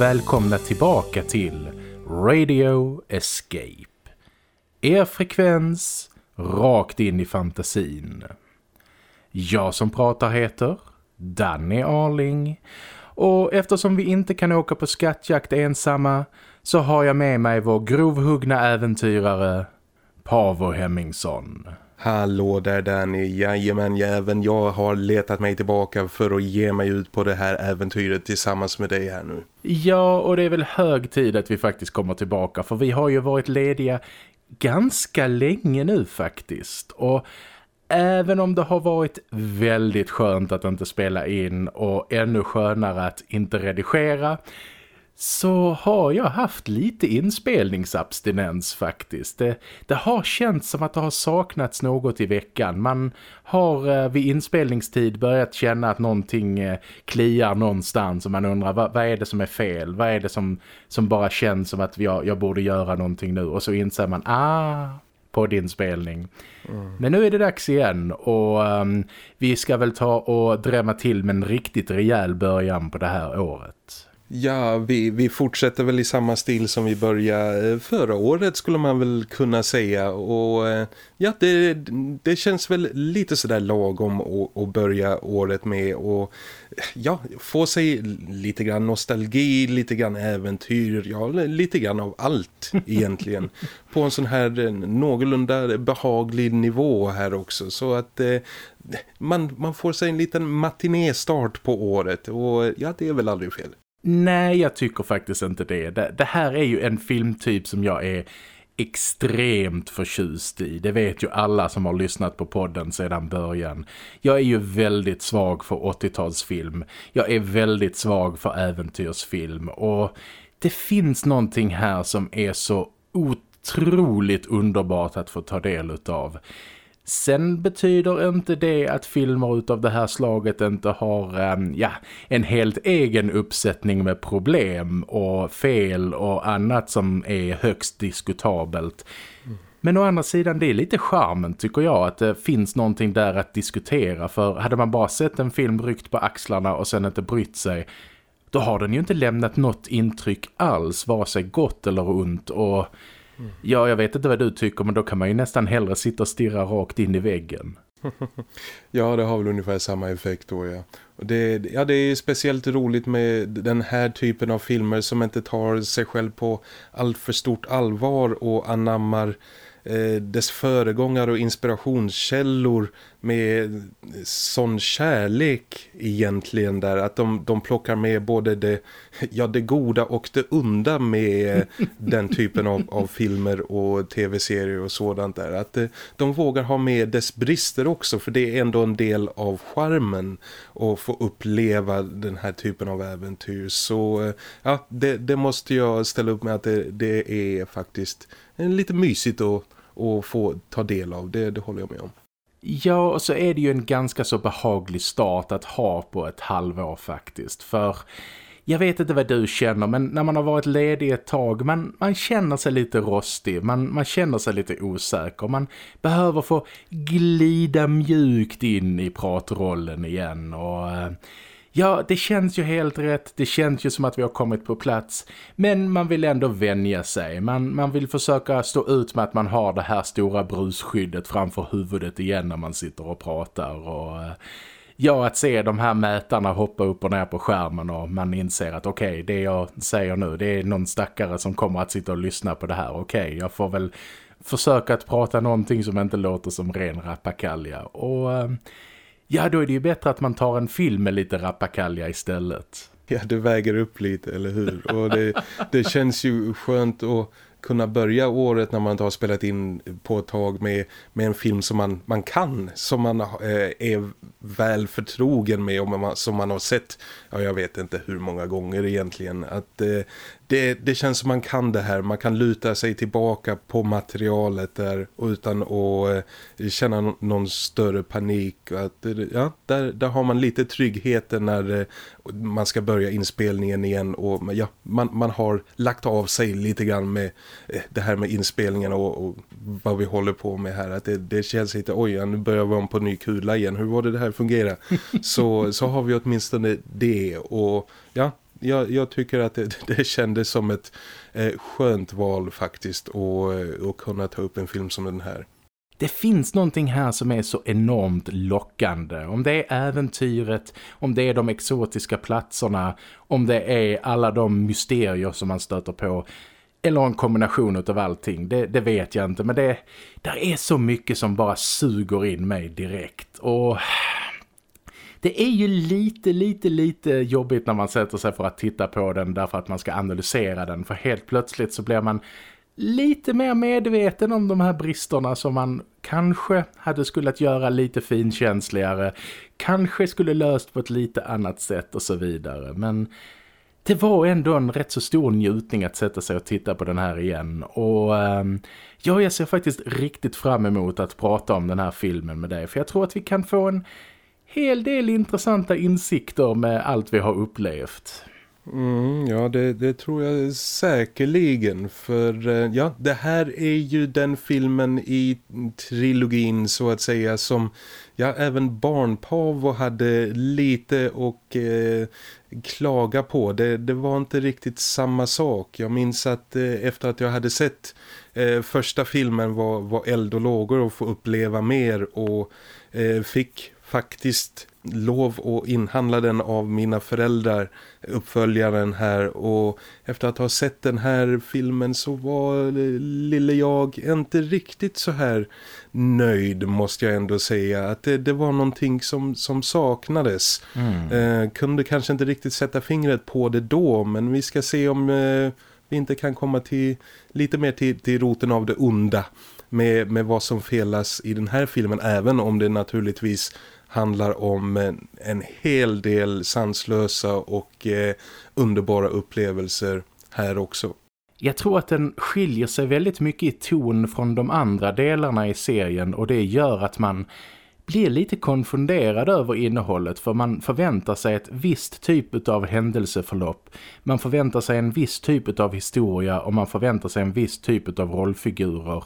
Och välkomna tillbaka till Radio Escape. Er frekvens rakt in i fantasin. Jag som pratar heter Danny Arling och eftersom vi inte kan åka på skattjakt ensamma så har jag med mig vår grovhuggna äventyrare Pavo Hemmingsson. Hallå där Danny, jajamän även jag har letat mig tillbaka för att ge mig ut på det här äventyret tillsammans med dig här nu. Ja, och det är väl hög tid att vi faktiskt kommer tillbaka för vi har ju varit lediga ganska länge nu faktiskt. Och även om det har varit väldigt skönt att inte spela in och ännu skönare att inte redigera så har jag haft lite inspelningsabstinens faktiskt. Det, det, har känts som att det har saknats något i veckan. Man har eh, vid inspelningstid börjat känna att någonting eh, kliar någonstans och man undrar vad, vad, är det som är fel? Vad är det som, som bara känns som att jag, jag borde göra någonting nu? Och så inser man, ah, poddinspelning. Mm. Men nu är det dags igen och um, vi ska väl ta och drämma till med en riktigt rejäl början på det här året. Ja, vi, vi fortsätter väl i samma stil som vi började förra året skulle man väl kunna säga. Och eh, ja, det, det känns väl lite sådär lagom att, att börja året med och ja, få sig lite grann nostalgi, lite grann äventyr, ja, lite grann av allt egentligen. på en sån här eh, någorlunda behaglig nivå här också. Så att eh, man, man får sig en liten matinestart på året och ja, det är väl aldrig fel. Nej, jag tycker faktiskt inte det. det. Det här är ju en filmtyp som jag är extremt förtjust i. Det vet ju alla som har lyssnat på podden sedan början. Jag är ju väldigt svag för 80-talsfilm. Jag är väldigt svag för äventyrsfilm. Och det finns någonting här som är så otroligt underbart att få ta del av. Sen betyder inte det att filmer utav det här slaget inte har ehm, ja, en helt egen uppsättning med problem och fel och annat som är högst diskutabelt. Men å andra sidan, det är lite charmen tycker jag att det finns någonting där att diskutera. För hade man bara sett en film ryckt på axlarna och sen inte brytt sig då har den ju inte lämnat något intryck alls, vare sig gott eller ont och Ja, jag vet inte vad du tycker men då kan man ju nästan hellre sitta och stirra rakt in i väggen. ja, det har väl ungefär samma effekt då, ja. Och det, ja, det är speciellt roligt med den här typen av filmer som inte tar sig själv på allt för stort allvar och anammar eh, dess föregångare och inspirationskällor med sån kärlek egentligen där att de, de plockar med både det, ja, det goda och det onda med den typen av, av filmer och tv-serier och sådant där. Att de, eh, de vågar ha med dess brister också för det är ändå en del av charmen att få uppleva den här typen av äventyr. Så eh, ja, det, det måste jag ställa upp med att det, det är faktiskt lite mysigt att och få ta del av. Det, det håller jag med om. Ja, och så är det ju en ganska så behaglig start att ha på ett halvår faktiskt. För jag vet inte vad du känner men när man har varit ledig ett tag man, man känner sig lite rostig, man, man känner sig lite osäker. Man behöver få glida mjukt in i pratrollen igen och... Eh, Ja, det känns ju helt rätt. Det känns ju som att vi har kommit på plats. Men man vill ändå vänja sig. Man, man vill försöka stå ut med att man har det här stora brusskyddet framför huvudet igen när man sitter och pratar. Och eh, ja, att se de här mätarna hoppa upp och ner på skärmen och man inser att okej, okay, det jag säger nu, det är någon stackare som kommer att sitta och lyssna på det här. Okej, okay, jag får väl försöka att prata någonting som inte låter som ren rappakalja. Och eh, Ja, då är det ju bättre att man tar en film med lite rappakalja istället. Ja, det väger upp lite, eller hur? Och det, det känns ju skönt att kunna börja året när man inte har spelat in på ett tag med, med en film som man, man kan, som man eh, är väl förtrogen med och man, som man har sett, ja jag vet inte hur många gånger egentligen, att eh, det, det känns som man kan det här. Man kan luta sig tillbaka på materialet där utan att eh, känna någon större panik. Att, eh, ja, där, där har man lite tryggheten när eh, man ska börja inspelningen igen. Och ja, man, man har lagt av sig lite grann med eh, det här med inspelningen och, och, vad vi håller på med här. Att det, det känns lite, oj nu börjar vi om på ny kula igen. Hur var det det här fungera? så, så har vi åtminstone det och ja, jag, jag tycker att det, det kändes som ett eh, skönt val faktiskt att, eh, att kunna ta upp en film som den här. Det finns någonting här som är så enormt lockande. Om det är äventyret, om det är de exotiska platserna, om det är alla de mysterier som man stöter på. Eller en kombination av allting, det, det vet jag inte. Men det där är så mycket som bara suger in mig direkt. Och det är ju lite, lite, lite jobbigt när man sätter sig för att titta på den därför att man ska analysera den. För helt plötsligt så blir man lite mer medveten om de här bristerna som man kanske hade skulle göra lite finkänsligare. Kanske skulle löst på ett lite annat sätt och så vidare. Men det var ändå en rätt så stor njutning att sätta sig och titta på den här igen. Och eh, ja, jag ser faktiskt riktigt fram emot att prata om den här filmen med dig. För jag tror att vi kan få en hel del intressanta insikter med allt vi har upplevt. Mm, ja, det, det, tror jag säkerligen. För eh, ja, det här är ju den filmen i trilogin så att säga som ja, även Barnpavo hade lite och eh, klaga på. Det, det var inte riktigt samma sak. Jag minns att eh, efter att jag hade sett eh, första filmen var, var eld och lågor och få uppleva mer och eh, fick faktiskt lov att inhandla den av mina föräldrar uppföljaren här. Och efter att ha sett den här filmen så var lille jag inte riktigt så här nöjd måste jag ändå säga. Att det, det var någonting som, som saknades. Mm. eh, kunde kanske inte riktigt sätta fingret på det då men vi ska se om eh, vi inte kan komma till lite mer till, till roten av det onda med, med vad som felas i den här filmen även om det naturligtvis handlar om en, en hel del sanslösa och eh, underbara upplevelser här också. Jag tror att den skiljer sig väldigt mycket i ton från de andra delarna i serien och det gör att man blir lite konfunderad över innehållet för man förväntar sig ett visst typ av händelseförlopp. Man förväntar sig en viss typ av historia och man förväntar sig en viss typ av rollfigurer.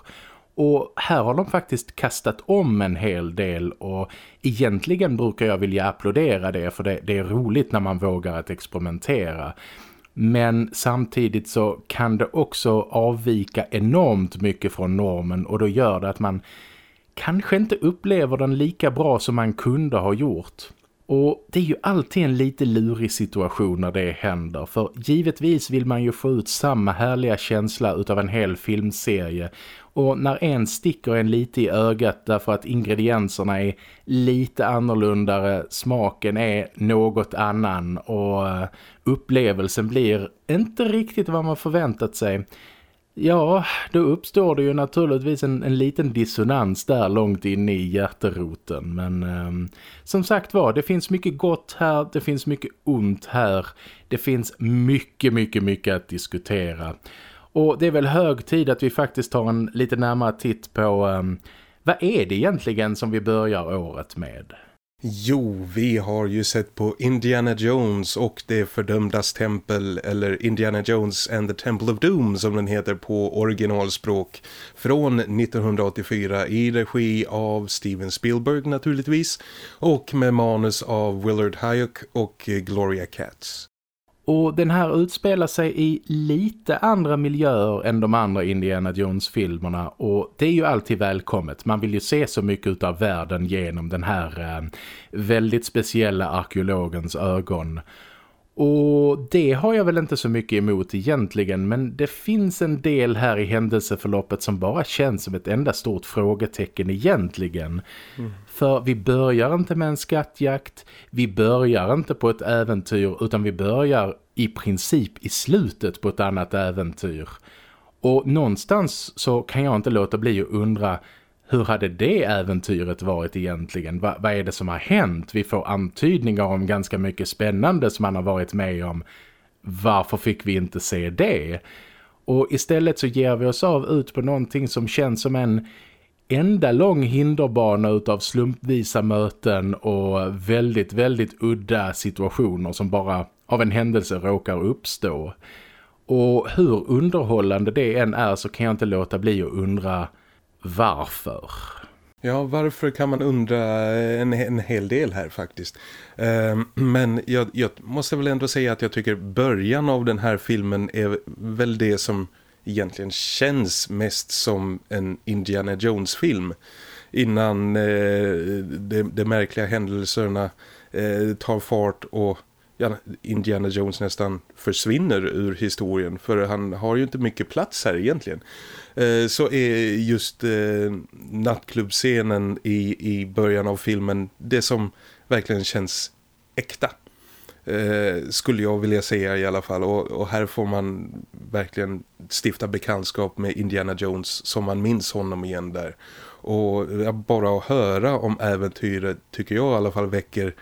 Och här har de faktiskt kastat om en hel del och egentligen brukar jag vilja applådera det för det, det är roligt när man vågar att experimentera. Men samtidigt så kan det också avvika enormt mycket från normen och då gör det att man kanske inte upplever den lika bra som man kunde ha gjort. Och det är ju alltid en lite lurig situation när det händer för givetvis vill man ju få ut samma härliga känsla utav en hel filmserie och när en sticker en lite i ögat därför att ingredienserna är lite annorlunda, smaken är något annan och eh, upplevelsen blir inte riktigt vad man förväntat sig. Ja, då uppstår det ju naturligtvis en, en liten dissonans där långt inne i hjärteroten. Men eh, som sagt var, det finns mycket gott här, det finns mycket ont här. Det finns mycket, mycket, mycket att diskutera. Och det är väl hög tid att vi faktiskt tar en lite närmare titt på um, vad är det egentligen som vi börjar året med? Jo, vi har ju sett på Indiana Jones och det fördömdas tempel eller Indiana Jones and the Temple of Doom som den heter på originalspråk från 1984 i regi av Steven Spielberg naturligtvis och med manus av Willard Hayek och Gloria Katz. Och den här utspelar sig i lite andra miljöer än de andra Indiana Jones-filmerna och det är ju alltid välkommet. Man vill ju se så mycket av världen genom den här eh, väldigt speciella arkeologens ögon. Och det har jag väl inte så mycket emot egentligen men det finns en del här i händelseförloppet som bara känns som ett enda stort frågetecken egentligen. Mm. För vi börjar inte med en skattjakt, vi börjar inte på ett äventyr utan vi börjar i princip i slutet på ett annat äventyr. Och någonstans så kan jag inte låta bli att undra hur hade det äventyret varit egentligen? Va vad är det som har hänt? Vi får antydningar om ganska mycket spännande som man har varit med om. Varför fick vi inte se det? Och istället så ger vi oss av ut på någonting som känns som en enda lång hinderbana utav slumpvisa möten och väldigt, väldigt udda situationer som bara av en händelse råkar uppstå. Och hur underhållande det än är så kan jag inte låta bli att undra varför. Ja, varför kan man undra en, en hel del här faktiskt. Eh, men jag, jag, måste väl ändå säga att jag tycker början av den här filmen är väl det som egentligen känns mest som en Indiana Jones-film. Innan eh, de, de märkliga händelserna eh, tar fart och Indiana Jones nästan försvinner ur historien. För han har ju inte mycket plats här egentligen. Eh, så är just eh, nattklubbscenen i, i början av filmen det som verkligen känns äkta. Eh, skulle jag vilja säga i alla fall. Och, och, här får man verkligen stifta bekantskap med Indiana Jones som man minns honom igen där. Och bara att höra om äventyret tycker jag i alla fall väcker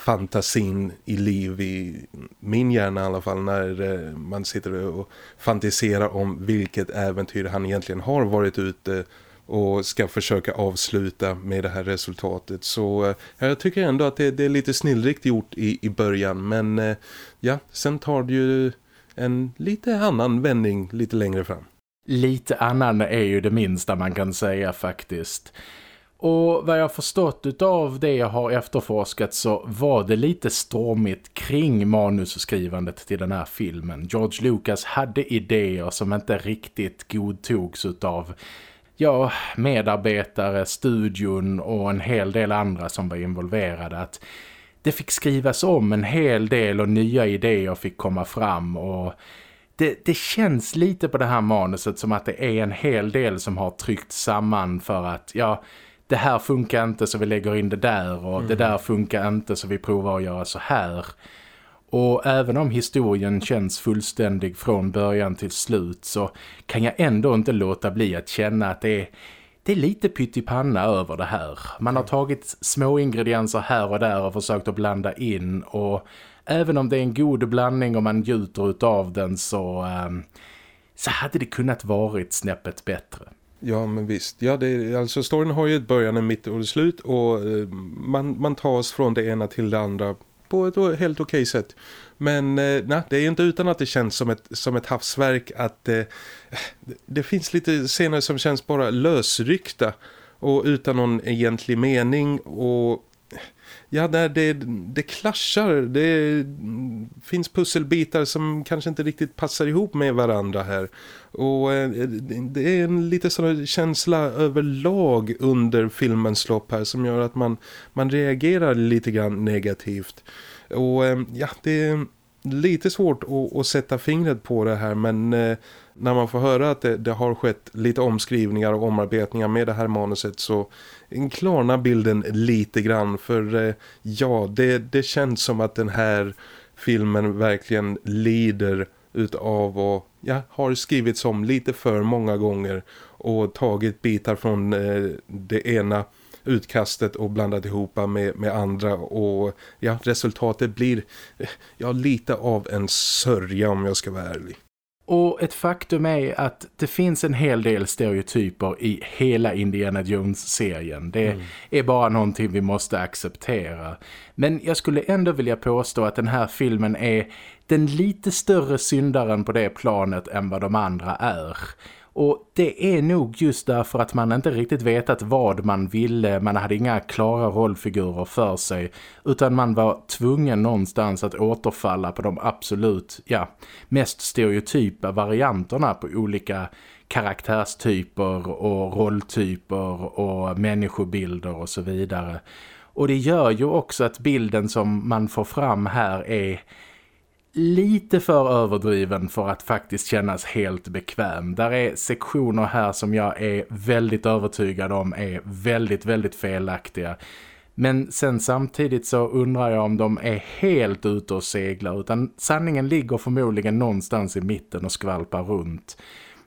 fantasin i liv i min hjärna i alla fall när eh, man sitter och fantiserar om vilket äventyr han egentligen har varit ute eh, och ska försöka avsluta med det här resultatet. Så eh, jag tycker ändå att det, det är lite snillrikt gjort i, i början men ja, sen tar det ju en lite annan vändning lite längre fram. Lite annan är ju det minsta man kan säga faktiskt. Och vad jag förstått av det jag har efterforskat så var det lite stormigt kring manusskrivandet till den här filmen. George Lucas hade idéer som inte riktigt godtogs av ja, medarbetare, studion och en hel del andra som var involverade. Att det fick skrivas om en hel del och nya idéer fick komma fram och det, det, känns lite på det här manuset som att det är en hel del som har tryckt samman för att, ja, det här funkar inte så vi lägger in det där och mm. det där funkar inte så vi provar att göra så här. Och även om historien känns fullständig från början till slut så kan jag ändå inte låta bli att känna att det är, det är lite pyttipanna över det här. Man har tagit små ingredienser här och där och försökt att blanda in och även om det är en god blandning och man gjuter av den så, um, så hade det kunnat varit snäppet bättre. Ja men visst, ja, det, alltså storyn har ju ett början, en mitt och ett slut och eh, man, man tas från det ena till det andra på ett helt okej sätt. Men eh, nej, det är inte utan att det känns som ett, som ett havsverk att eh, det finns lite scener som känns bara lösryckta och utan någon egentlig mening och ja, där det, det klaschar. Det finns pusselbitar som kanske inte riktigt passar ihop med varandra här. Och eh, det är en lite sån känsla överlag under filmens lopp här som gör att man, man reagerar lite grann negativt. Och eh, ja, det är lite svårt att, att sätta fingret på det här men eh, när man får höra att det, det, har skett lite omskrivningar och omarbetningar med det här manuset så klarnar bilden lite grann för eh, ja, det, det känns som att den här filmen verkligen lider utav och ja, har skrivits om lite för många gånger och tagit bitar från eh, det ena utkastet och blandat ihop med, med andra och ja, resultatet blir eh, ja, lite av en sörja om jag ska vara ärlig. Och ett faktum är att det finns en hel del stereotyper i hela Indiana Jones-serien. Det mm. är bara någonting vi måste acceptera. Men jag skulle ändå vilja påstå att den här filmen är den lite större syndaren på det planet än vad de andra är. Och det är nog just därför att man inte riktigt vetat vad man ville. Man hade inga klara rollfigurer för sig. Utan man var tvungen någonstans att återfalla på de absolut ja, mest stereotypa varianterna på olika karaktärstyper och rolltyper och människobilder och så vidare. Och det gör ju också att bilden som man får fram här är lite för överdriven för att faktiskt kännas helt bekväm. Där är sektioner här som jag är väldigt övertygad om är väldigt, väldigt felaktiga. Men sen samtidigt så undrar jag om de är helt ute och seglar utan sanningen ligger förmodligen någonstans i mitten och skvalpar runt.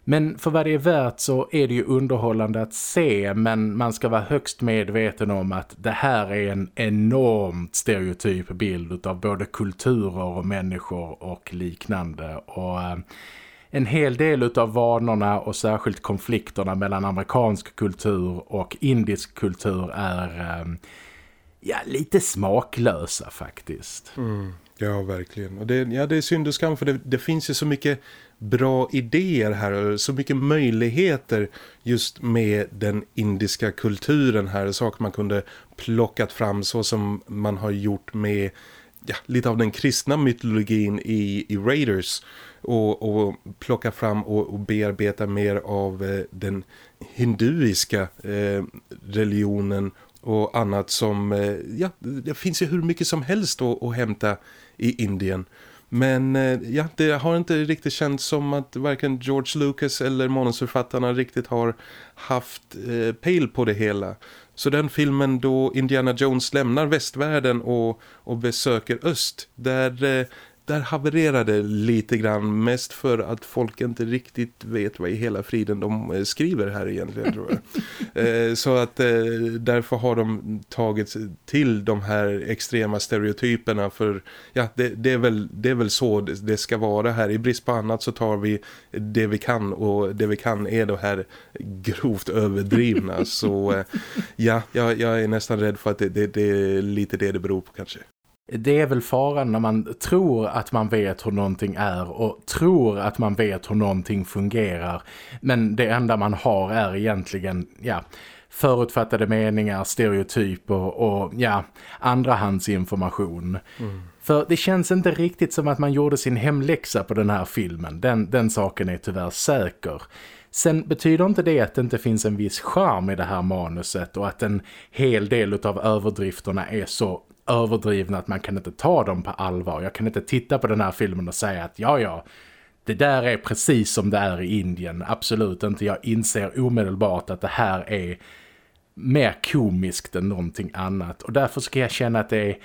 Men för vad det är värt så är det ju underhållande att se men man ska vara högst medveten om att det här är en enormt stereotyp bild av både kulturer och människor och liknande. Och eh, en hel del av vanorna och särskilt konflikterna mellan amerikansk kultur och indisk kultur är eh, ja, lite smaklösa faktiskt. Mm. Ja, verkligen. Och det, ja, det är synd och skam för det, det finns ju så mycket bra idéer här så mycket möjligheter just med den indiska kulturen här. Saker man kunde plockat fram så som man har gjort med ja, lite av den kristna mytologin i, i Raiders och, och plocka fram och, och bearbeta mer av eh, den hinduiska eh, religionen och annat som, eh, ja, det finns ju hur mycket som helst att, att hämta i Indien. Men eh, ja, det har inte riktigt känts som att varken George Lucas eller manusförfattarna riktigt har haft eh, pejl på det hela. Så den filmen då Indiana Jones lämnar västvärlden och, och besöker öst, där eh, där havererade lite grann mest för att folk inte riktigt vet vad i hela friden de eh, skriver här egentligen tror jag. Eh, så att eh, därför har de tagit till de här extrema stereotyperna för ja, det, det, är, väl, det är väl så det ska vara här. I brist på annat så tar vi det vi kan och det vi kan är det här grovt överdrivna. så ja, jag, jag, är nästan rädd för att det, det, det är lite det det beror på kanske. Det är väl faran när man tror att man vet hur någonting är och tror att man vet hur någonting fungerar. Men det enda man har är egentligen, ja, förutfattade meningar, stereotyper och, ja, andrahandsinformation. Mm. För det känns inte riktigt som att man gjorde sin hemläxa på den här filmen. Den, den saken är tyvärr säker. Sen betyder inte det att det inte finns en viss charm i det här manuset och att en hel del av överdrifterna är så överdrivna att man kan inte ta dem på allvar. Jag kan inte titta på den här filmen och säga att ja, ja, det där är precis som det är i Indien. Absolut inte. Jag inser omedelbart att det här är mer komiskt än någonting annat. Och därför ska jag känna att det är,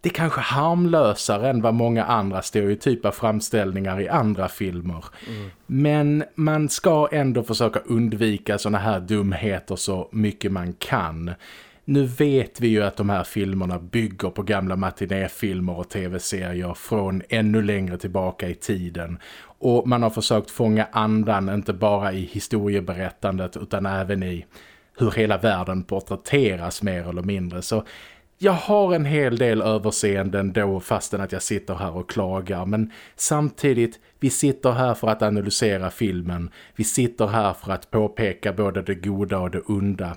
det är kanske harmlösare än vad många andra stereotypa framställningar i andra filmer. Mm. Men man ska ändå försöka undvika såna här dumheter så mycket man kan. Nu vet vi ju att de här filmerna bygger på gamla matinéfilmer och tv-serier från ännu längre tillbaka i tiden. Och man har försökt fånga andan inte bara i historieberättandet utan även i hur hela världen porträtteras mer eller mindre. Så jag har en hel del överseenden då fastän att jag sitter här och klagar. Men samtidigt, vi sitter här för att analysera filmen. Vi sitter här för att påpeka både det goda och det onda.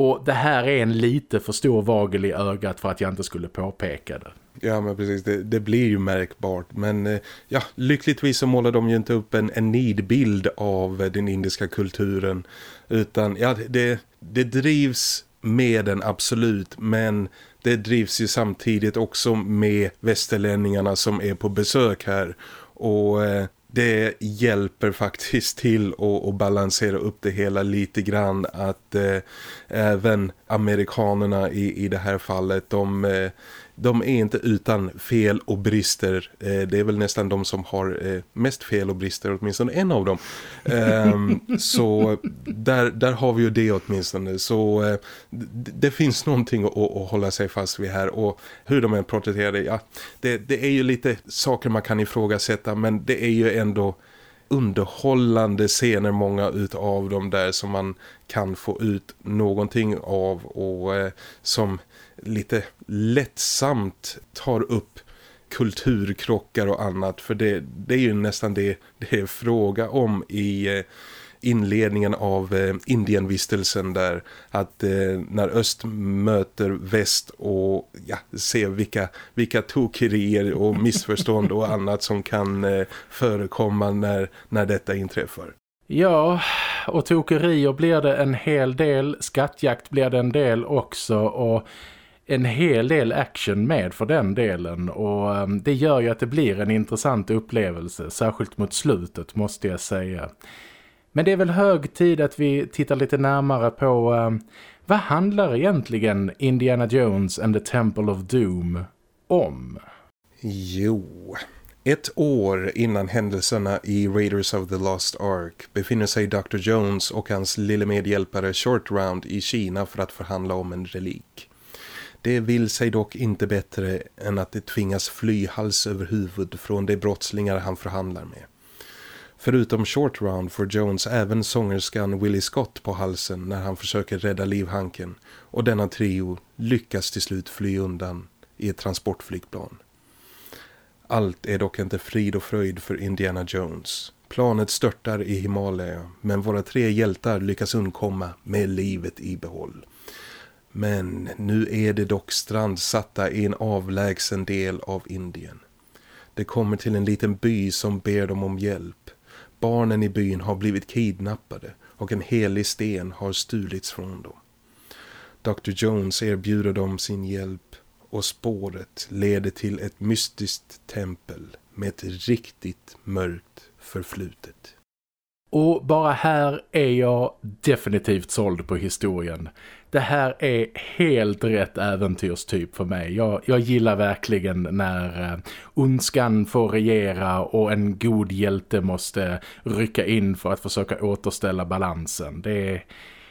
Och det här är en lite för stor vagel i ögat för att jag inte skulle påpeka det. Ja men precis, det, det blir ju märkbart. Men eh, ja, lyckligtvis så målar de ju inte upp en, en nidbild av eh, den indiska kulturen. Utan ja, det, det drivs med den absolut. Men det drivs ju samtidigt också med västerlänningarna som är på besök här. Och eh, det hjälper faktiskt till att, att balansera upp det hela lite grann att eh, även amerikanerna i, i det här fallet de, eh, de är inte utan fel och brister. Eh, det är väl nästan de som har eh, mest fel och brister, åtminstone en av dem. Ehm, så där, där har vi ju det åtminstone. Så eh, det finns någonting att, att hålla sig fast vid här. Och hur de är porträtterade, ja, det, det är ju lite saker man kan ifrågasätta. Men det är ju ändå underhållande scener många utav dem där som man kan få ut någonting av och eh, som lite lättsamt tar upp kulturkrockar och annat för det, det är ju nästan det det är fråga om i eh, inledningen av eh, Indienvistelsen där att eh, när öst möter väst och ja, ser vilka, vilka tokerier och missförstånd och annat som kan eh, förekomma när, när detta inträffar. Ja, och tokerier blir det en hel del, skattjakt blir det en del också och en hel del action med för den delen och ehm, det gör ju att det blir en intressant upplevelse, särskilt mot slutet måste jag säga. Men det är väl hög tid att vi tittar lite närmare på ehm, vad handlar egentligen Indiana Jones and the Temple of Doom om? Jo, ett år innan händelserna i Raiders of the Lost Ark befinner sig Dr. Jones och hans lille medhjälpare Short Round i Kina för att förhandla om en relik. Det vill sig dock inte bättre än att det tvingas fly hals över huvud från de brottslingar han förhandlar med. Förutom Short Round får Jones även sångerskan Willie Scott på halsen när han försöker rädda livhanken och denna trio lyckas till slut fly undan i ett transportflygplan. Allt är dock inte frid och fröjd för Indiana Jones. Planet störtar i Himalaya men våra tre hjältar lyckas undkomma med livet i behåll. Men nu är det dock strandsatta i en avlägsen del av Indien. Det kommer till en liten by som ber dem om hjälp. Barnen i byn har blivit kidnappade och en helig sten har stulits från dem. Dr. Jones erbjuder dem sin hjälp och spåret leder till ett mystiskt tempel med ett riktigt mörkt förflutet. Och bara här är jag definitivt såld på historien. Det här är helt rätt äventyrstyp typ för mig. Jag, jag gillar verkligen när eh, ondskan får regera och en god hjälte måste rycka in för att försöka återställa balansen. Det är,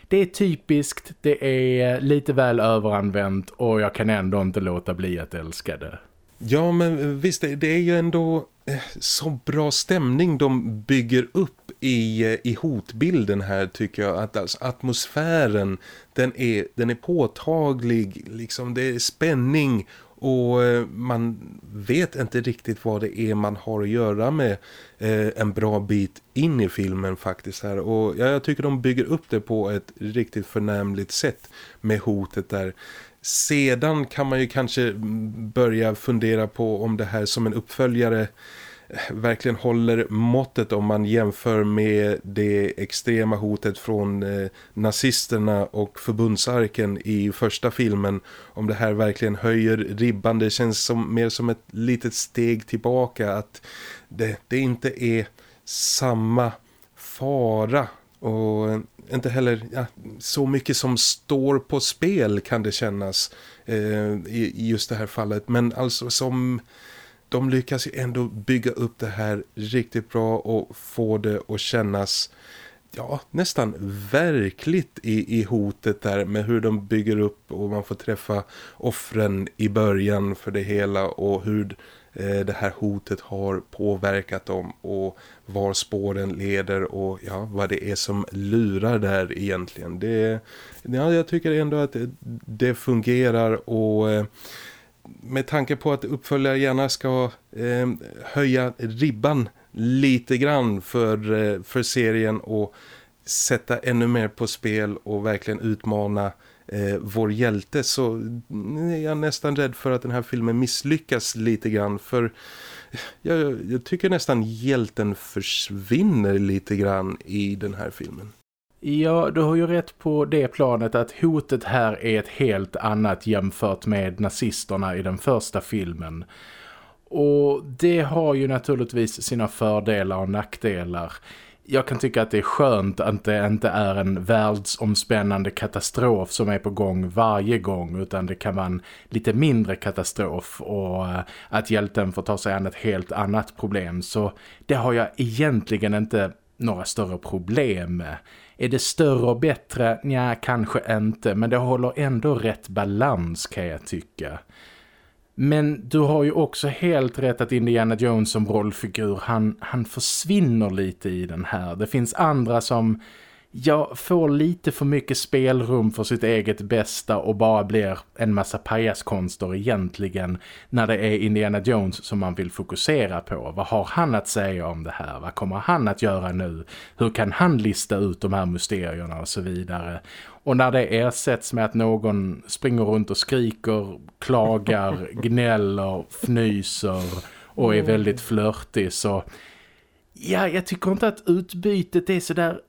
det är typiskt, det är lite väl överanvänt och jag kan ändå inte låta bli att älska det. Ja men visst, det är ju ändå eh, så bra stämning de bygger upp i, eh, i hotbilden här tycker jag. Att alltså, atmosfären den är, den är påtaglig, liksom det är spänning och eh, man vet inte riktigt vad det är man har att göra med eh, en bra bit in i filmen faktiskt här. Och jag tycker de bygger upp det på ett riktigt förnämligt sätt med hotet där. Sedan kan man ju kanske mm, börja fundera på om det här som en uppföljare verkligen håller måttet om man jämför med det extrema hotet från eh, nazisterna och förbundsarken i första filmen. Om det här verkligen höjer ribban, det känns som, mer som ett litet steg tillbaka att det, det inte är samma fara och eh, inte heller ja, så mycket som står på spel kan det kännas eh, i, i, just det här fallet. Men alltså som de lyckas ju ändå bygga upp det här riktigt bra och få det att kännas ja, nästan verkligt i, i hotet där med hur de bygger upp och man får träffa offren i början för det hela och hur Eh, det här hotet har påverkat dem och var spåren leder och ja, vad det är som lurar där egentligen. Det, ja, jag tycker ändå att det, det fungerar och eh, med tanke på att uppföljare gärna ska eh, höja ribban lite grann för, eh, för serien och sätta ännu mer på spel och verkligen utmana eh, vår hjälte så är jag nästan rädd för att den här filmen misslyckas lite grann för jag, jag tycker nästan hjälten försvinner lite grann i den här filmen. Ja, du har ju rätt på det planet att hotet här är ett helt annat jämfört med nazisterna i den första filmen. Och det har ju naturligtvis sina fördelar och nackdelar jag kan tycka att det är skönt att det inte är en världsomspännande katastrof som är på gång varje gång utan det kan vara en lite mindre katastrof och eh, att hjälten får ta sig an ett helt annat problem. Så det har jag egentligen inte några större problem med. Är det större och bättre? Nja, kanske inte. Men det håller ändå rätt balans kan jag tycka. Men du har ju också helt rätt att Indiana Jones som rollfigur, han, han försvinner lite i den här. Det finns andra som ja, får lite för mycket spelrum för sitt eget bästa och bara blir en massa pajaskonster egentligen när det är Indiana Jones som man vill fokusera på. Vad har han att säga om det här? Vad kommer han att göra nu? Hur kan han lista ut de här mysterierna och så vidare? Och när det ersätts med att någon springer runt och skriker, klagar, gnäller, fnyser och är väldigt flörtig så... Ja, jag tycker inte att utbytet är sådär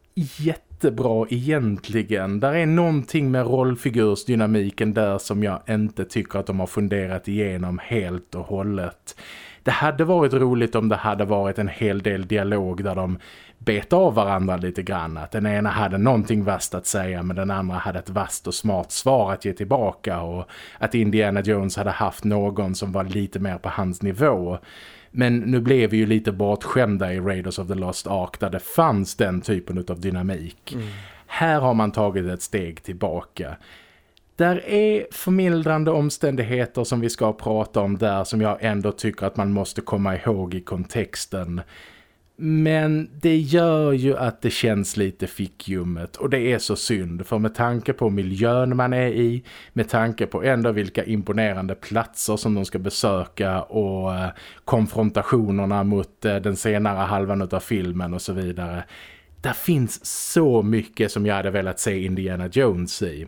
jättebra egentligen. Där är någonting med rollfigursdynamiken där som jag inte tycker att de har funderat igenom helt och hållet. Det hade varit roligt om det hade varit en hel del dialog där de bet av varandra lite grann. Att den ena hade någonting vast att säga men den andra hade ett vast och smart svar att ge tillbaka. Och att Indiana Jones hade haft någon som var lite mer på hans nivå. Men nu blev vi ju lite bortskämda i Raiders of the Lost Ark där det fanns den typen av dynamik. Mm. Här har man tagit ett steg tillbaka. Där är förmildrande omständigheter som vi ska prata om där som jag ändå tycker att man måste komma ihåg i kontexten. Men det gör ju att det känns lite fickjummet och det är så synd för med tanke på miljön man är i, med tanke på ändå vilka imponerande platser som de ska besöka och eh, konfrontationerna mot eh, den senare halvan av filmen och så vidare. Där finns så mycket som jag hade velat se Indiana Jones i.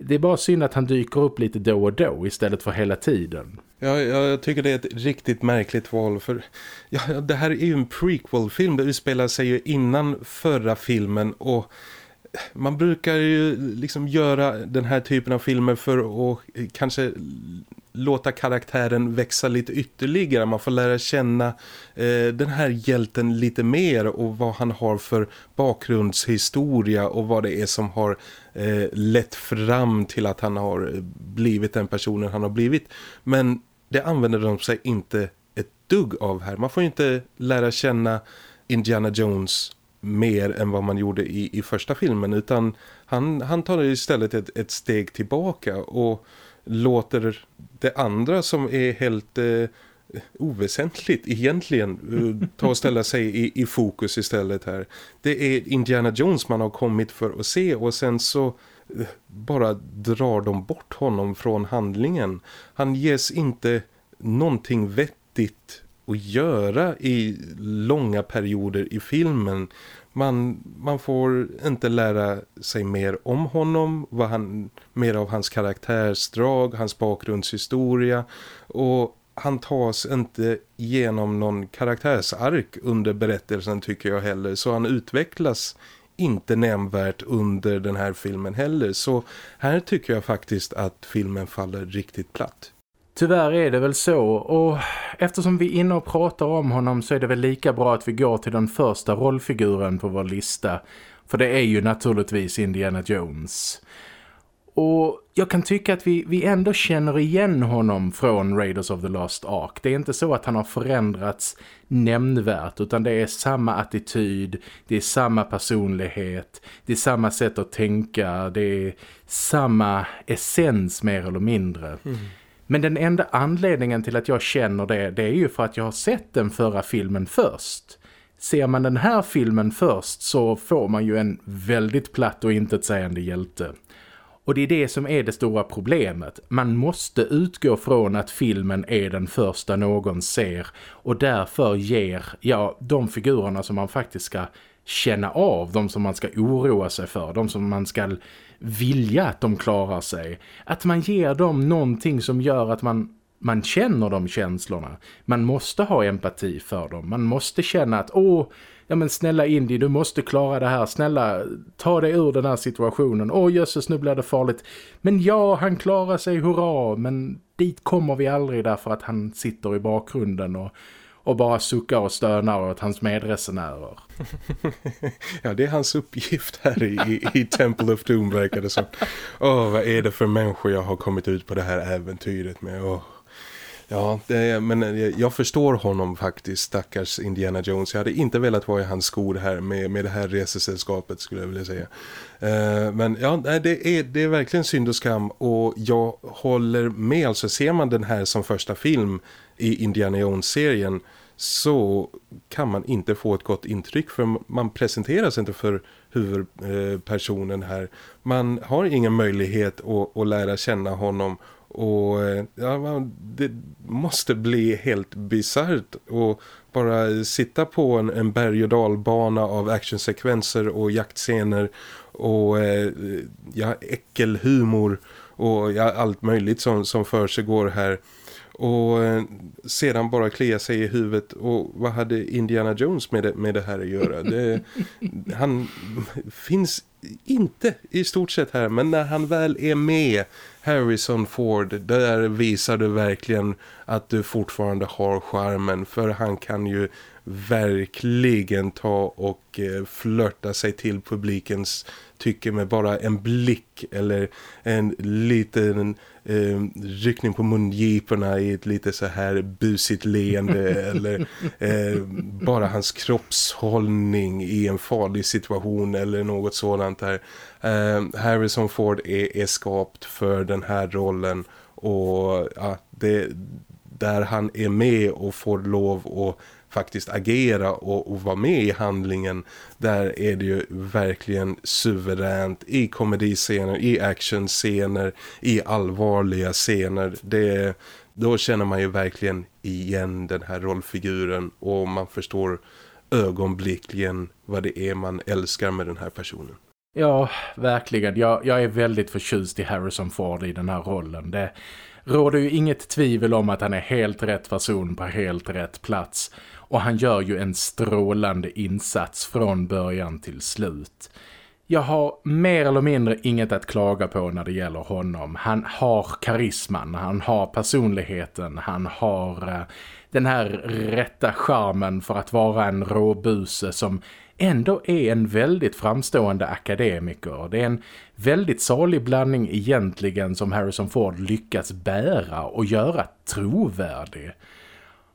Det är bara synd att han dyker upp lite då och då istället för hela tiden. Ja, jag tycker det är ett riktigt märkligt val för ja, det här är ju en prequel-film. Det utspelar sig ju innan förra filmen och man brukar ju liksom göra den här typen av filmer för att kanske låta karaktären växa lite ytterligare. Man får lära känna eh, den här hjälten lite mer och vad han har för bakgrundshistoria och vad det är som har eh, lett fram till att han har eh, blivit den personen han har blivit. Men det använder de sig inte ett dugg av här. Man får inte lära känna Indiana Jones mer än vad man gjorde i, i första filmen utan han, han tar istället ett, ett steg tillbaka och låter det andra som är helt eh, oväsentligt egentligen eh, ta och ställa sig i, i fokus istället här. Det är Indiana Jones man har kommit för att se och sen så eh, bara drar de bort honom från handlingen. Han ges inte någonting vettigt att göra i långa perioder i filmen. Man, man får inte lära sig mer om honom, vad han, mer av hans karaktärsdrag, hans bakgrundshistoria. Och han tas inte genom någon karaktärsark under berättelsen tycker jag heller. Så han utvecklas inte nämnvärt under den här filmen heller. Så här tycker jag faktiskt att filmen faller riktigt platt. Tyvärr är det väl så och eftersom vi är inne och pratar om honom så är det väl lika bra att vi går till den första rollfiguren på vår lista. För det är ju naturligtvis Indiana Jones. Och jag kan tycka att vi, vi ändå känner igen honom från Raiders of the Lost Ark. Det är inte så att han har förändrats nämnvärt utan det är samma attityd, det är samma personlighet, det är samma sätt att tänka, det är samma essens mer eller mindre. Mm. Men den enda anledningen till att jag känner det, det är ju för att jag har sett den förra filmen först. Ser man den här filmen först så får man ju en väldigt platt och intetsägande hjälte. Och det är det som är det stora problemet. Man måste utgå från att filmen är den första någon ser och därför ger ja, de figurerna som man faktiskt ska känna av, de som man ska oroa sig för, de som man ska vilja att de klarar sig. Att man ger dem någonting som gör att man, man känner de känslorna. Man måste ha empati för dem. Man måste känna att, åh, ja men snälla Indy, du måste klara det här. Snälla, ta dig ur den här situationen. Åh jösses, nu blir det farligt. Men ja, han klarar sig, hurra. Men dit kommer vi aldrig därför att han sitter i bakgrunden och och bara suckar och stönar åt hans medresenärer. ja, det är hans uppgift här i, i, i Temple of Doom verkar det som. Åh, oh, vad är det för människor jag har kommit ut på det här äventyret med? Oh. Ja, det, men eh, jag förstår honom faktiskt, stackars Indiana Jones. Jag hade inte velat vara i hans skor här med, med det här resesällskapet skulle jag vilja säga. Uh, men ja, det är, det är verkligen synd och skam och jag håller med. Alltså ser man den här som första film i Indiana Jones-serien så kan man inte få ett gott intryck för man presenteras inte för huvudpersonen här. Man har ingen möjlighet att, att lära känna honom och eh, ja, det måste bli helt bizarrt och bara sitta på en, en berg- och dalbana av actionsekvenser och jaktscener och eh, ja, äckelhumor och ja, allt möjligt som, som för sig går här och eh, sedan bara klia sig i huvudet. Och vad hade Indiana Jones med det, med det här att göra? Det, han finns inte i stort sett här. Men när han väl är med Harrison Ford där visar du verkligen att du fortfarande har charmen. För han kan ju verkligen ta och eh, flörta sig till publikens tycke med bara en blick eller en liten eh, ryckning på mungiporna i ett lite så här busigt leende eller eh, bara hans kroppshållning i en farlig situation eller något sådant där. Eh, Harrison Ford är, är skapt för den här rollen och ja, det, där han är med och får lov att faktiskt agera och, och vara med i handlingen där är det ju verkligen suveränt i komediscener, i actionscener, i allvarliga scener. Det, då känner man ju verkligen igen den här rollfiguren och man förstår ögonblickligen vad det är man älskar med den här personen. Ja, verkligen. Jag, jag är väldigt förtjust i Harrison Ford i den här rollen. Det råder ju inget tvivel om att han är helt rätt person på helt rätt plats. Och han gör ju en strålande insats från början till slut. Jag har mer eller mindre inget att klaga på när det gäller honom. Han har karisman, han har personligheten, han har eh, den här rätta charmen för att vara en råbuse som ändå är en väldigt framstående akademiker. Det är en väldigt salig blandning egentligen som Harrison Ford lyckats bära och göra trovärdig.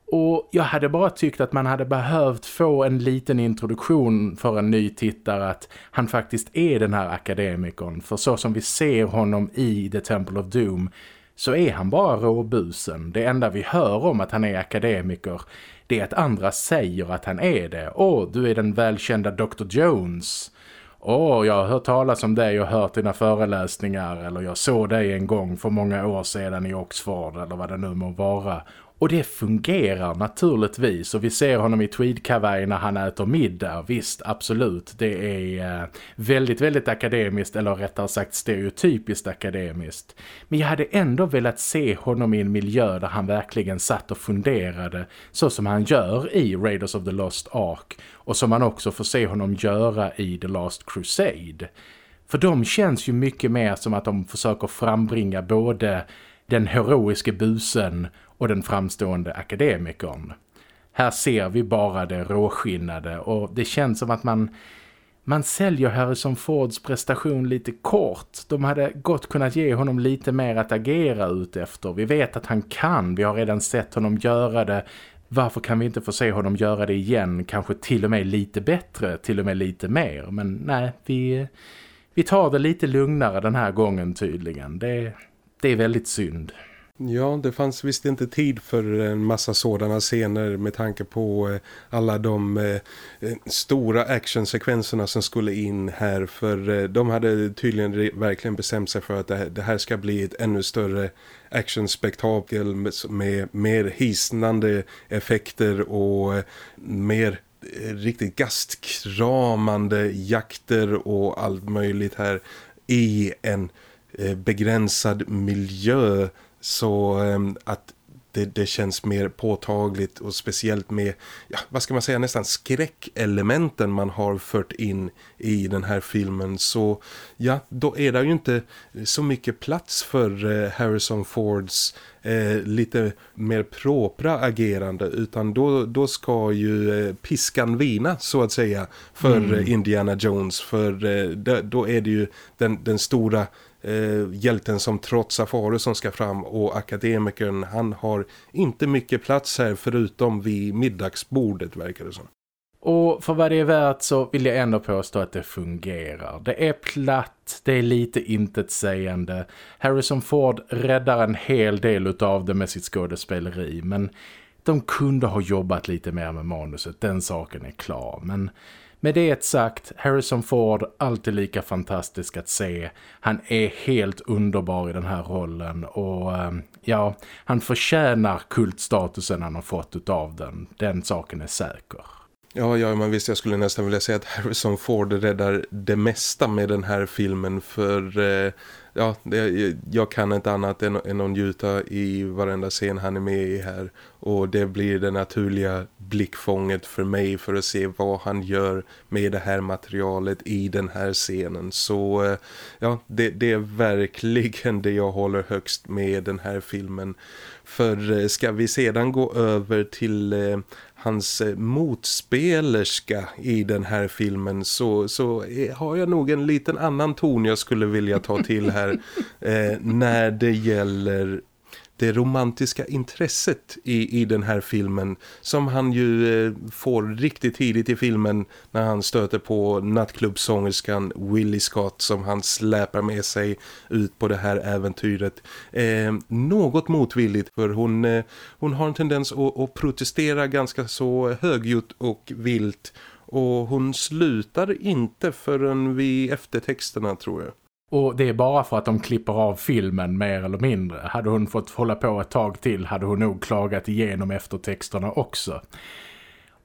Och jag hade bara tyckt att man hade behövt få en liten introduktion för en ny tittare att han faktiskt är den här akademikern. För så som vi ser honom i The Temple of Doom så är han bara råbusen. Det enda vi hör om att han är akademiker det är att andra säger att han är det. Åh, du är den välkända Dr. Jones. Åh, jag har hört talas om dig och hört dina föreläsningar eller jag såg dig en gång för många år sedan i Oxford eller vad det nu må vara. Och det fungerar naturligtvis och vi ser honom i tweedkavaj när han äter middag. Visst, absolut. Det är eh, väldigt, väldigt akademiskt eller rättare sagt stereotypiskt akademiskt. Men jag hade ändå velat se honom i en miljö där han verkligen satt och funderade så som han gör i Raiders of the Lost Ark och som man också får se honom göra i The Last Crusade. För de känns ju mycket mer som att de försöker frambringa både den heroiska busen och den framstående akademikern. Här ser vi bara det råskinnade och det känns som att man, man säljer Harrison Fords prestation lite kort. De hade gott kunnat ge honom lite mer att agera ut efter. Vi vet att han kan, vi har redan sett honom göra det. Varför kan vi inte få se honom göra det igen? Kanske till och med lite bättre, till och med lite mer. Men nej, vi, vi tar det lite lugnare den här gången tydligen. Det, det är väldigt synd. Ja, det fanns visst inte tid för en massa sådana scener med tanke på eh, alla de eh, eh, stora actionsekvenserna som skulle in här. För de hade tydligen verkligen bestämt sig för att det här ska bli ett ännu större actionspektakel med mer hisnande effekter och mer riktigt gastkramande jakter och allt möjligt här i en begränsad miljö så ehm, att det, det, känns mer påtagligt och speciellt med, ja, vad ska man säga, nästan skräckelementen man har fört in i den här filmen. Så ja, då är det ju inte så mycket plats för eh, Harrison Fords eh, lite mer propra agerande utan då, då ska ju eh, piskan vina så att säga för mm. Indiana Jones. För eh, då är det ju den, den stora eh, hjälten som trotsar faror som ska fram och akademikern han har inte mycket plats här förutom vid middagsbordet verkar det som. Och för vad det är värt så vill jag ändå påstå att det fungerar. Det är platt, det är lite intetsägande. Harrison Ford räddar en hel del av det med sitt skådespeleri men de kunde ha jobbat lite mer med manuset, den saken är klar. Men med det sagt, Harrison Ford alltid lika fantastisk att se. Han är helt underbar i den här rollen och ehm, ja, han förtjänar kultstatusen han har fått av den. Den saken är säker. Ja, ja, men visst jag skulle nästan vilja säga att Harrison Ford räddar det mesta med den här filmen för eh, ja, det, jag kan inte annat än, än att njuta i varenda scen han är med i här. Och det blir det naturliga blickfånget för mig för att se vad han gör med det här materialet i den här scenen. Så eh, ja, det, det är verkligen det jag håller högst med den här filmen. För eh, ska vi sedan gå över till eh, hans eh, motspelerska i den här filmen så, så har jag nog en liten annan ton jag skulle vilja ta till här eh, när det gäller det romantiska intresset i, i den här filmen som han ju eh, får riktigt tidigt i filmen när han stöter på nattklubbsångerskan Willie Scott som han släpar med sig ut på det här äventyret. Eh, något motvilligt för hon, eh, hon har en tendens att, att protestera ganska så högljutt och vilt och hon slutar inte förrän vid eftertexterna tror jag. Och det är bara för att de klipper av filmen mer eller mindre. Hade hon fått hålla på ett tag till hade hon nog klagat igenom eftertexterna också.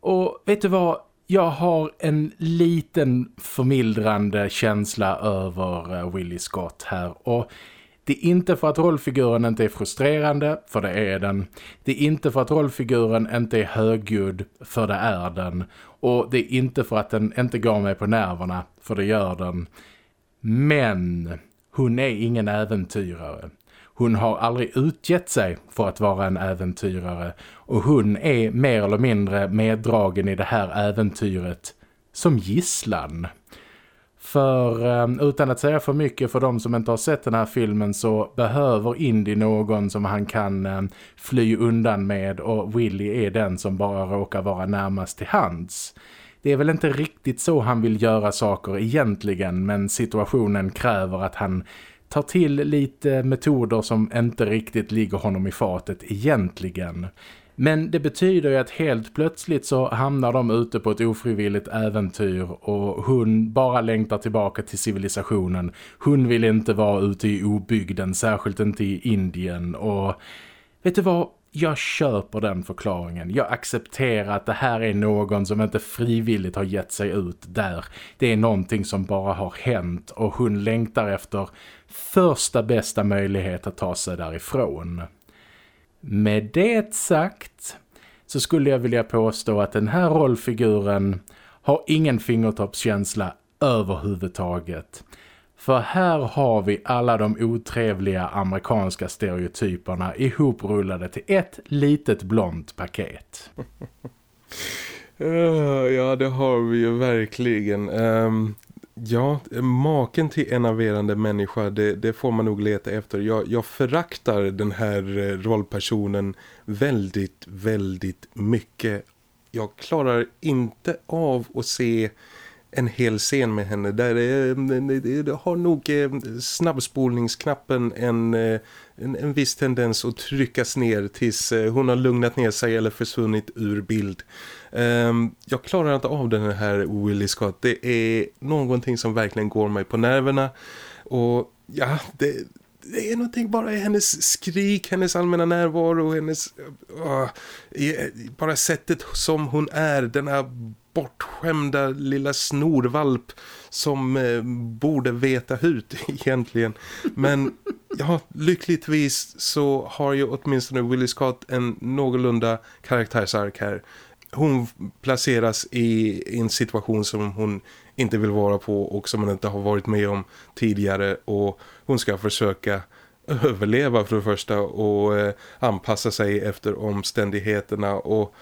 Och vet du vad? Jag har en liten förmildrande känsla över Willy Willie Scott här. Och det är inte för att rollfiguren inte är frustrerande, för det är den. Det är inte för att rollfiguren inte är högljudd, för det är den. Och det är inte för att den inte går mig på nerverna, för det gör den. Men hon är ingen äventyrare. Hon har aldrig utgett sig för att vara en äventyrare och hon är mer eller mindre meddragen i det här äventyret som gisslan. För ehm, utan att säga för mycket för de som inte har sett den här filmen så behöver Indy någon som han kan ehm, fly undan med och Willy är den som bara råkar vara närmast till hands. Det är väl inte riktigt så han vill göra saker egentligen men situationen kräver att han tar till lite metoder som inte riktigt ligger honom i fatet egentligen. Men det betyder ju att helt plötsligt så hamnar de ute på ett ofrivilligt äventyr och hon bara längtar tillbaka till civilisationen. Hon vill inte vara ute i obygden, särskilt inte i Indien och vet du vad? Jag köper den förklaringen. Jag accepterar att det här är någon som inte frivilligt har gett sig ut där. Det är någonting som bara har hänt och hon längtar efter första bästa möjlighet att ta sig därifrån. Med det sagt så skulle jag vilja påstå att den här rollfiguren har ingen fingertoppskänsla överhuvudtaget. För här har vi alla de otrevliga amerikanska stereotyperna ihoprullade till ett litet blont paket. Eh, ja, det har vi ju verkligen. Um, Ja, maken till enerverande människa, det, det, får man nog leta efter. Jag, jag föraktar den här eh, rollpersonen väldigt, väldigt mycket. Jag klarar inte av att se en hel scen med henne. Där det, det har nog eh, snabbspolningsknappen en, eh, en, en viss tendens att tryckas ner tills eh, hon har lugnat ner sig eller försvunnit ur bild. Ehm, jag klarar inte av den här Willie Scott. Det är någonting som verkligen går mig på nerverna. Och ja, det, det är någonting bara i hennes skrik, hennes allmänna närvaro, hennes... Uh, i, bara sättet som hon är, den här bortskämda lilla snorvalp som eh, borde veta hut egentligen. Men ja, lyckligtvis så har ju åtminstone Willie Scott en någorlunda karaktärsark här. Hon placeras i en situation som hon inte vill vara på och som hon inte har varit med om tidigare. Och hon ska försöka överleva för det första och eh, anpassa sig efter omständigheterna. Och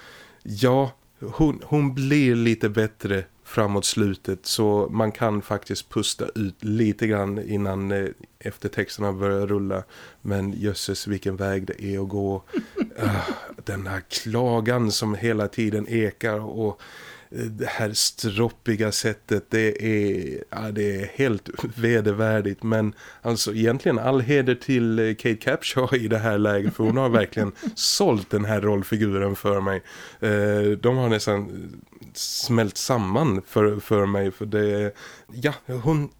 ja, hon, hon blir lite bättre framåt slutet så man kan faktiskt pusta ut lite grann innan eh, eftertexterna börjar rulla. Men jösses vilken väg det är att gå. Uh, den här klagan som hela tiden ekar och det här stroppiga sättet det är, ja, det är helt vedervärdigt men alltså egentligen all heder till eh, Kate Capshaw i det här läget för hon har verkligen sålt den här rollfiguren för mig. De har nästan smält samman för, för mig för det, ja hon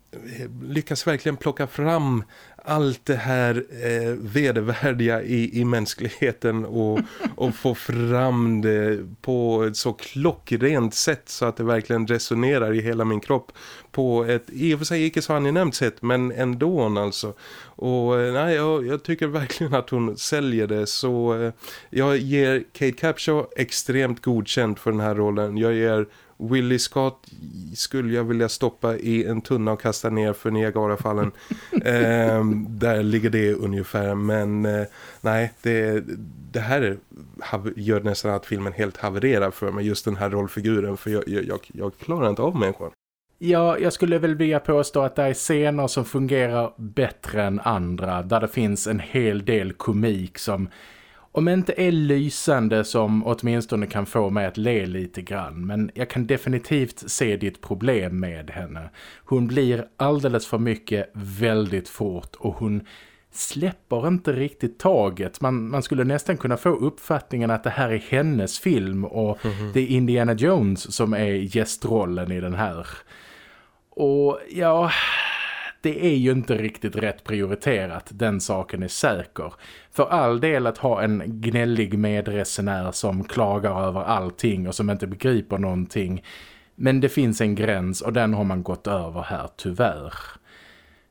lyckas verkligen plocka fram allt det här eh, vedervärdiga i, i mänskligheten och, och få fram det på ett så klockrent sätt så att det verkligen resonerar i hela min kropp på ett i och för sig icke så angenämt sätt men ändå alltså. Och eh, nej, jag, jag, tycker verkligen att hon säljer det så eh, jag ger Kate Capshaw extremt godkänt för den här rollen. Jag ger Willie Scott skulle jag vilja stoppa i en tunna och kasta ner för Niagarafallen. eh, där ligger det ungefär. Men eh, nej, det, det här gör nästan att filmen helt havererar för mig. Just den här rollfiguren. För jag, jag, jag klarar inte av människan. Ja, jag skulle väl vilja påstå att det är scener som fungerar bättre än andra. Där det finns en hel del komik som om inte är lysande som åtminstone kan få mig att le lite grann. Men jag kan definitivt se ditt problem med henne. Hon blir alldeles för mycket väldigt fort och hon släpper inte riktigt taget. Man, man skulle nästan kunna få uppfattningen att det här är hennes film och mm -hmm. det är Indiana Jones som är gästrollen i den här. Och ja, det är ju inte riktigt rätt prioriterat, den saken är säker. För all del att ha en gnällig medresenär som klagar över allting och som inte begriper någonting. Men det finns en gräns och den har man gått över här tyvärr.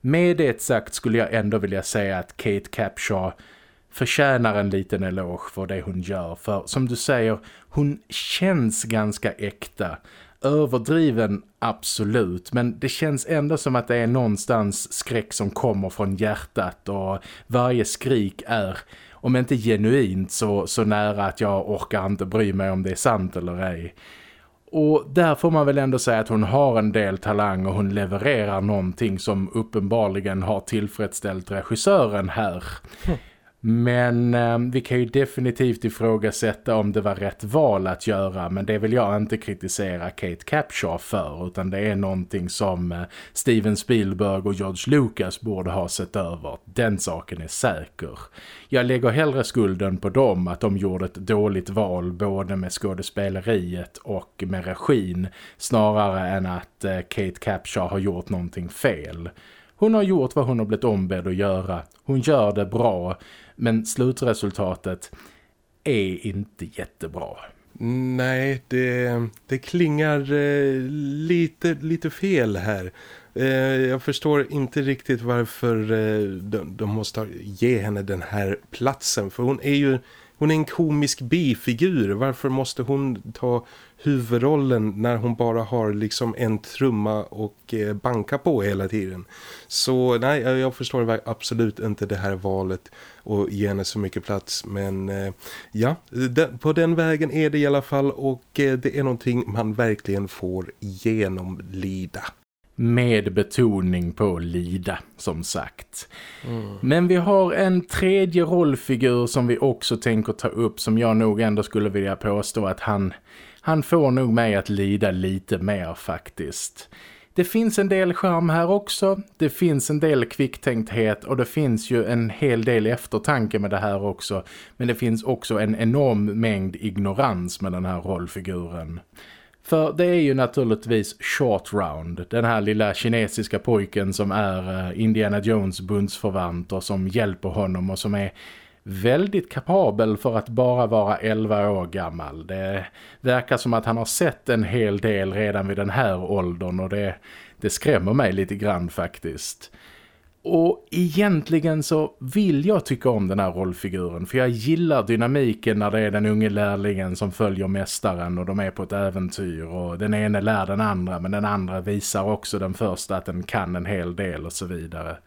Med det sagt skulle jag ändå vilja säga att Kate Capshaw förtjänar en liten eloge för det hon gör. För som du säger, hon känns ganska äkta. Överdriven, absolut. Men det känns ändå som att det är någonstans skräck som kommer från hjärtat. Och varje skrik är, om inte genuint, så, så nära att jag orkar inte bry mig om det är sant eller ej. Och där får man väl ändå säga att hon har en del talang och hon levererar någonting som uppenbarligen har tillfredsställt regissören här. Hm. Men eh, vi kan ju definitivt ifrågasätta om det var rätt val att göra. Men det vill jag inte kritisera Kate Capshaw för. Utan det är någonting som eh, Steven Spielberg och George Lucas borde ha sett över. Den saken är säker. Jag lägger hellre skulden på dem att de gjorde ett dåligt val både med skådespeleriet och med regin. Snarare än att eh, Kate Capshaw har gjort någonting fel. Hon har gjort vad hon har blivit ombedd att göra. Hon gör det bra. Men slutresultatet är inte jättebra. Nej, det, det klingar eh, lite, lite fel här. Eh, jag förstår inte riktigt varför eh, de, de, måste ge henne den här platsen. För hon är ju hon är en komisk bifigur. Varför måste hon ta huvudrollen när hon bara har liksom en trumma och eh, banka på hela tiden? Så nej, jag förstår absolut inte det här valet och ge henne så mycket plats. Men eh, ja, på den vägen är det i alla fall och eh, det är någonting man verkligen får genomlida med betoning på lida som sagt. Mm. Men vi har en tredje rollfigur som vi också tänker ta upp som jag nog ändå skulle vilja påstå att han, han får nog mig att lida lite mer faktiskt. Det finns en del charm här också, det finns en del kvicktänkthet och det finns ju en hel del eftertanke med det här också. Men det finns också en enorm mängd ignorans med den här rollfiguren. För det är ju naturligtvis Short Round, den här lilla kinesiska pojken som är eh, Indiana Jones bundsförvant och som hjälper honom och som är väldigt kapabel för att bara vara 11 år gammal. Det verkar som att han har sett en hel del redan vid den här åldern och det, det skrämmer mig lite grann faktiskt. Och egentligen så vill jag tycka om den här rollfiguren för jag gillar dynamiken när det är den unge lärlingen som följer mästaren och de är på ett äventyr och den ene lär den andra men den andra visar också den första att den kan en hel del och så vidare.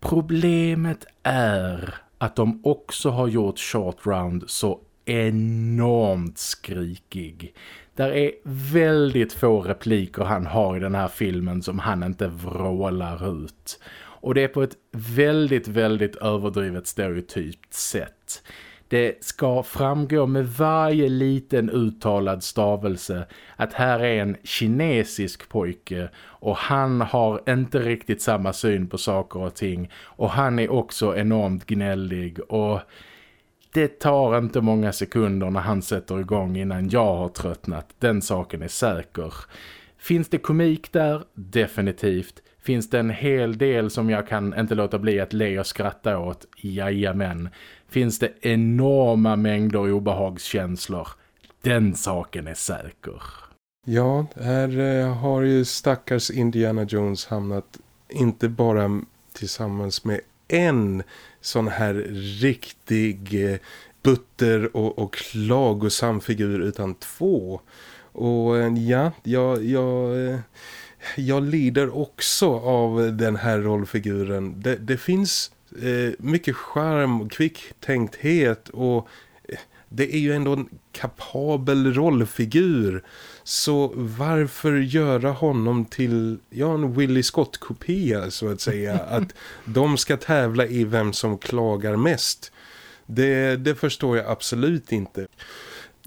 Problemet är att de också har gjort Short Round så enormt skrikig. Där är väldigt få repliker han har i den här filmen som han inte vrålar ut. Och det är på ett väldigt, väldigt överdrivet stereotypt sätt. Det ska framgå med varje liten uttalad stavelse att här är en kinesisk pojke och han har inte riktigt samma syn på saker och ting och han är också enormt gnällig och det tar inte många sekunder när han sätter igång innan jag har tröttnat. Den saken är säker. Finns det komik där? Definitivt finns det en hel del som jag kan inte låta bli att le och skratta åt. Jajamän. Finns det enorma mängder obehagskänslor. Den saken är säker. Ja, här eh, har ju stackars Indiana Jones hamnat inte bara tillsammans med en sån här riktig eh, butter och, och klagosam figur utan två. Och eh, ja, jag... jag jag lider också av den här rollfiguren. Det, det finns eh, mycket charm och kvicktänkthet och det är ju ändå en kapabel rollfigur. Så varför göra honom till ja, en Willie Scott-kopia så att säga? Att de ska tävla i vem som klagar mest. Det, det förstår jag absolut inte.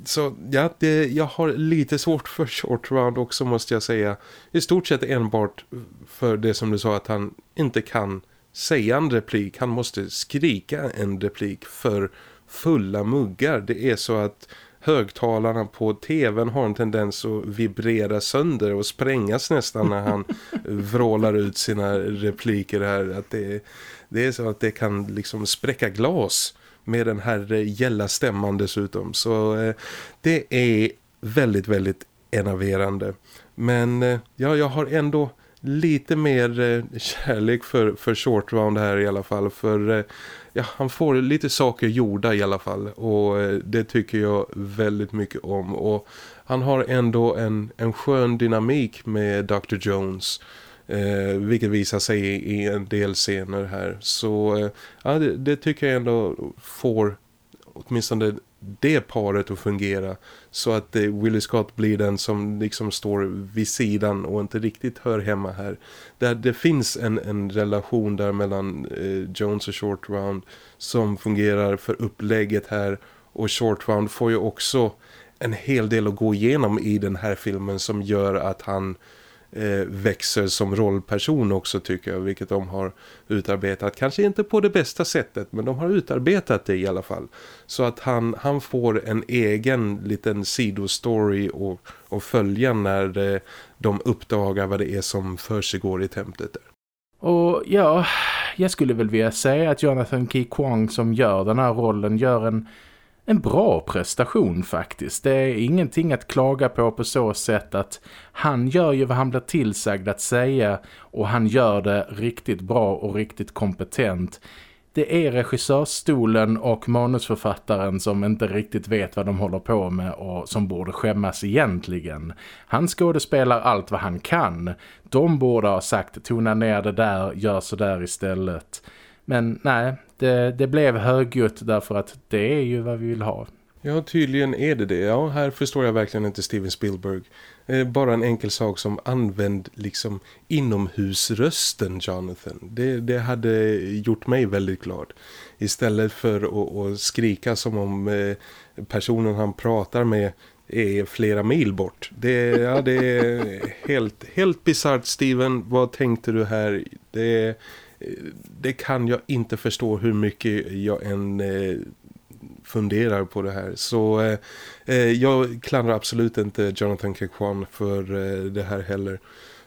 Så ja, det, jag har lite svårt för short round också måste jag säga. I stort sett enbart för det som du sa att han inte kan säga en replik. Han måste skrika en replik för fulla muggar. Det är så att högtalarna på tvn har en tendens att vibrera sönder och sprängas nästan när han vrålar ut sina repliker här. Att det, det är så att det kan liksom spräcka glas med den här gälla stämman dessutom. Så eh, det är väldigt, väldigt enerverande. Men eh, ja, jag har ändå lite mer eh, kärlek för, för short round här i alla fall. För eh, ja, han får lite saker gjorda i alla fall. Och eh, det tycker jag väldigt mycket om. Och han har ändå en, en skön dynamik med Dr. Jones. Eh, vilket visar sig i, i en del scener här. Så eh, ja, det, det, tycker jag ändå får åtminstone det paret att fungera så att eh, Willie Scott blir den som liksom står vid sidan och inte riktigt hör hemma här. Där det finns en, en relation där mellan eh, Jones och Short Round som fungerar för upplägget här och Short Round får ju också en hel del att gå igenom i den här filmen som gör att han eh, växer som rollperson också tycker jag, vilket de har utarbetat. Kanske inte på det bästa sättet, men de har utarbetat det i alla fall. Så att han, han får en egen liten sidostory och, och följa när eh, de uppdagar vad det är som för sig går i templet där. Och ja, jag skulle väl vilja säga att Jonathan Ki Kwang som gör den här rollen gör en en bra prestation faktiskt. Det är ingenting att klaga på på så sätt att han gör ju vad han blir tillsagd att säga och han gör det riktigt bra och riktigt kompetent. Det är regissörstolen och manusförfattaren som inte riktigt vet vad de håller på med och som borde skämmas egentligen. Han skådespelar allt vad han kan. De borde ha sagt tona ner det där, gör så där istället. Men nej, det, det blev högljutt därför att det är ju vad vi vill ha. Ja, tydligen är det det. Ja, här förstår jag verkligen inte Steven Spielberg. Eh, bara en enkel sak som använd liksom inomhusrösten, Jonathan. Det, det hade gjort mig väldigt glad. Istället för att, att skrika som om eh, personen han pratar med är flera mil bort. Det, ja, det är helt, helt bizarrt, Steven. Vad tänkte du här? Det är det kan jag inte förstå hur mycket jag än eh, funderar på det här. Så eh, eh jag klandrar absolut inte Jonathan Kekwan för eh, det här heller.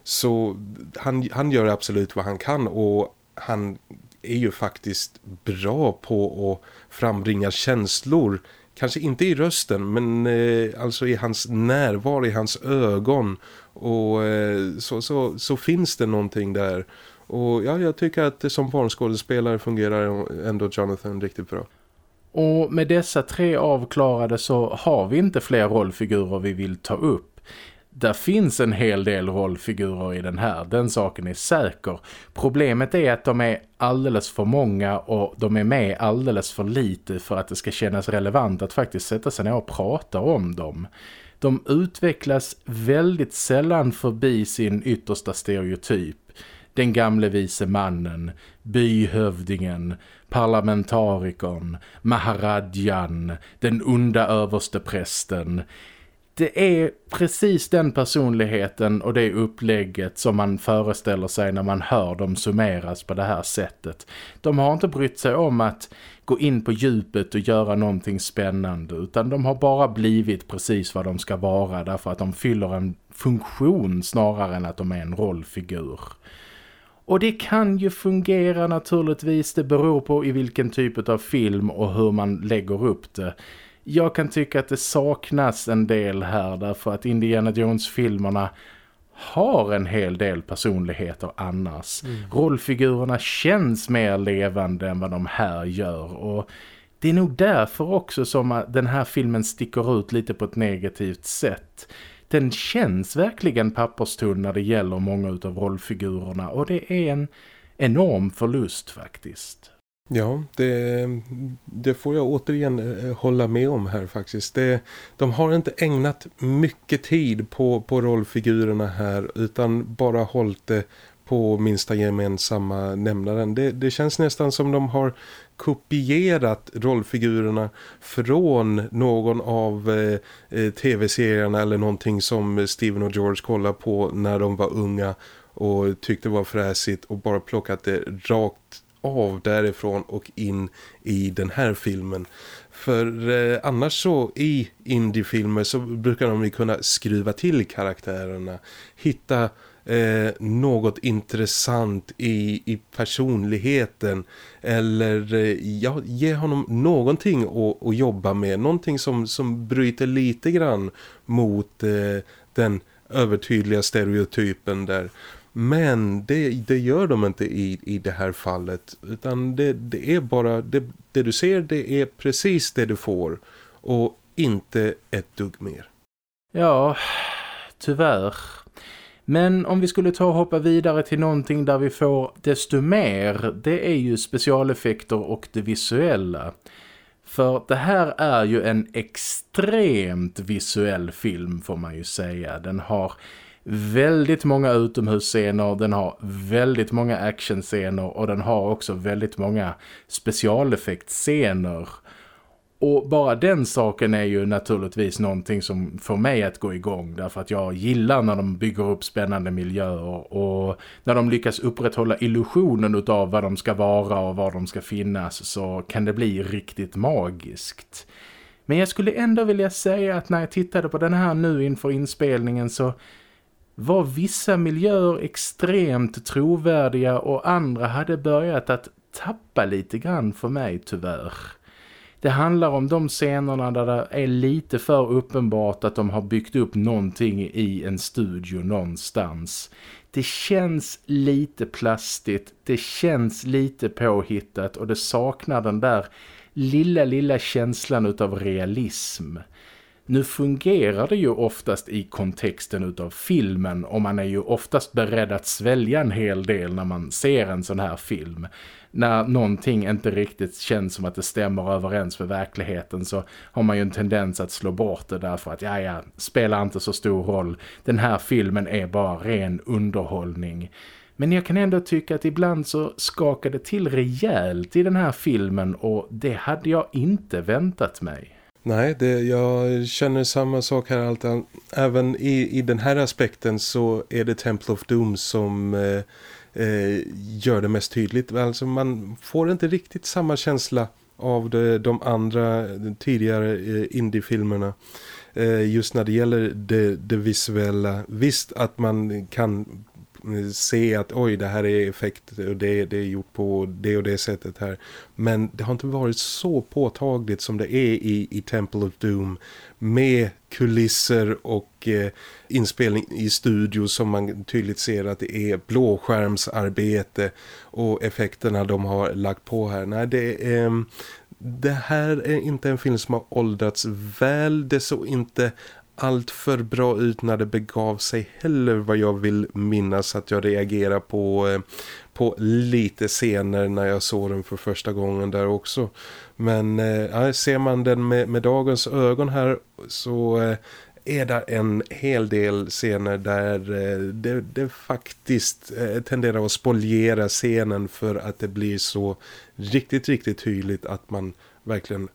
Så han, han gör absolut vad han kan och han är ju faktiskt bra på att frambringa känslor. Kanske inte i rösten men eh, alltså i hans närvaro, i hans ögon. Och eh, så, så, så finns det någonting där. Och ja, jag tycker att som barnskådespelare fungerar ändå Jonathan riktigt bra. Och med dessa tre avklarade så har vi inte fler rollfigurer vi vill ta upp. Där finns en hel del rollfigurer i den här, den saken är säker. Problemet är att de är alldeles för många och de är med alldeles för lite för att det ska kännas relevant att faktiskt sätta sig ner och prata om dem. De utvecklas väldigt sällan förbi sin yttersta stereotyp den gamle vise mannen, byhövdingen, parlamentarikern, maharadjan, den onda överste prästen. Det är precis den personligheten och det upplägget som man föreställer sig när man hör dem summeras på det här sättet. De har inte brytt sig om att gå in på djupet och göra någonting spännande utan de har bara blivit precis vad de ska vara därför att de fyller en funktion snarare än att de är en rollfigur. Och det kan ju fungera naturligtvis, det beror på i vilken typ av film och hur man lägger upp det. Jag kan tycka att det saknas en del här därför att Indiana Jones-filmerna har en hel del personligheter annars. Mm. Rollfigurerna känns mer levande än vad de här gör och det är nog därför också som den här filmen sticker ut lite på ett negativt sätt den känns verkligen papperstunn när det gäller många av rollfigurerna och det är en enorm förlust faktiskt. Ja, det, det får jag återigen eh, hålla med om här faktiskt. Det, de har inte ägnat mycket tid på, på rollfigurerna här utan bara hållit det på minsta gemensamma nämnaren. Det, det känns nästan som de har kopierat rollfigurerna från någon av eh, eh, tv-serierna eller någonting som Steven och George kollade på när de var unga och tyckte var fräsigt och bara plockat det rakt av därifrån och in i den här filmen. För eh, annars så i indiefilmer så brukar de ju kunna skruva till karaktärerna. Hitta eh, något intressant i, i personligheten eller eh, ja, ge honom någonting att, att jobba med. Någonting som, som bryter lite grann mot eh, den övertydliga stereotypen där. Men det, det gör de inte i, i det här fallet. Utan det, det är bara, det, det du ser det är precis det du får. Och inte ett dugg mer. Ja, tyvärr. Men om vi skulle ta och hoppa vidare till någonting där vi får desto mer, det är ju specialeffekter och det visuella. För det här är ju en extremt visuell film får man ju säga. Den har väldigt många utomhusscener, den har väldigt många actionscener och den har också väldigt många specialeffektscener. Och bara den saken är ju naturligtvis någonting som får mig att gå igång därför att jag gillar när de bygger upp spännande miljöer och när de lyckas upprätthålla illusionen av vad de ska vara och var de ska finnas så kan det bli riktigt magiskt. Men jag skulle ändå vilja säga att när jag tittade på den här nu inför inspelningen så var vissa miljöer extremt trovärdiga och andra hade börjat att tappa lite grann för mig tyvärr. Det handlar om de scenerna där det är lite för uppenbart att de har byggt upp någonting i en studio någonstans. Det känns lite plastigt, det känns lite påhittat och det saknar den där lilla lilla känslan utav realism. Nu fungerar det ju oftast i kontexten utav filmen och man är ju oftast beredd att svälja en hel del när man ser en sån här film. När någonting inte riktigt känns som att det stämmer överens med verkligheten så har man ju en tendens att slå bort det därför att ja ja, spelar inte så stor roll. Den här filmen är bara ren underhållning. Men jag kan ändå tycka att ibland så skakade till rejält i den här filmen och det hade jag inte väntat mig. Nej, det, jag känner samma sak här. Allt, även i, i den här aspekten så är det Temple of Doom som eh, eh, gör det mest tydligt. Alltså man får inte riktigt samma känsla av de, de andra tidigare eh, indiefilmerna. Eh, just när det gäller det, det visuella. Visst att man kan eh, se att oj det här är effekt och det, det är gjort på det och det sättet här. Men det har inte varit så påtagligt som det är i, i Temple of Doom med kulisser och eh, inspelning i studio som man tydligt ser att det är blåskärmsarbete och effekterna de har lagt på här. Nej, det. Eh, det här är inte en film som har åldrats väl. Det såg inte allt för bra ut när det begav sig heller vad jag vill minnas att jag reagerar på, eh, på lite scener när jag såg den för första gången där också. Men eh, ser man den med, med dagens ögon här så eh, är det en hel del scener där eh, det, det, faktiskt eh, tenderar att spoliera scenen för att det blir så riktigt, riktigt tydligt att man verkligen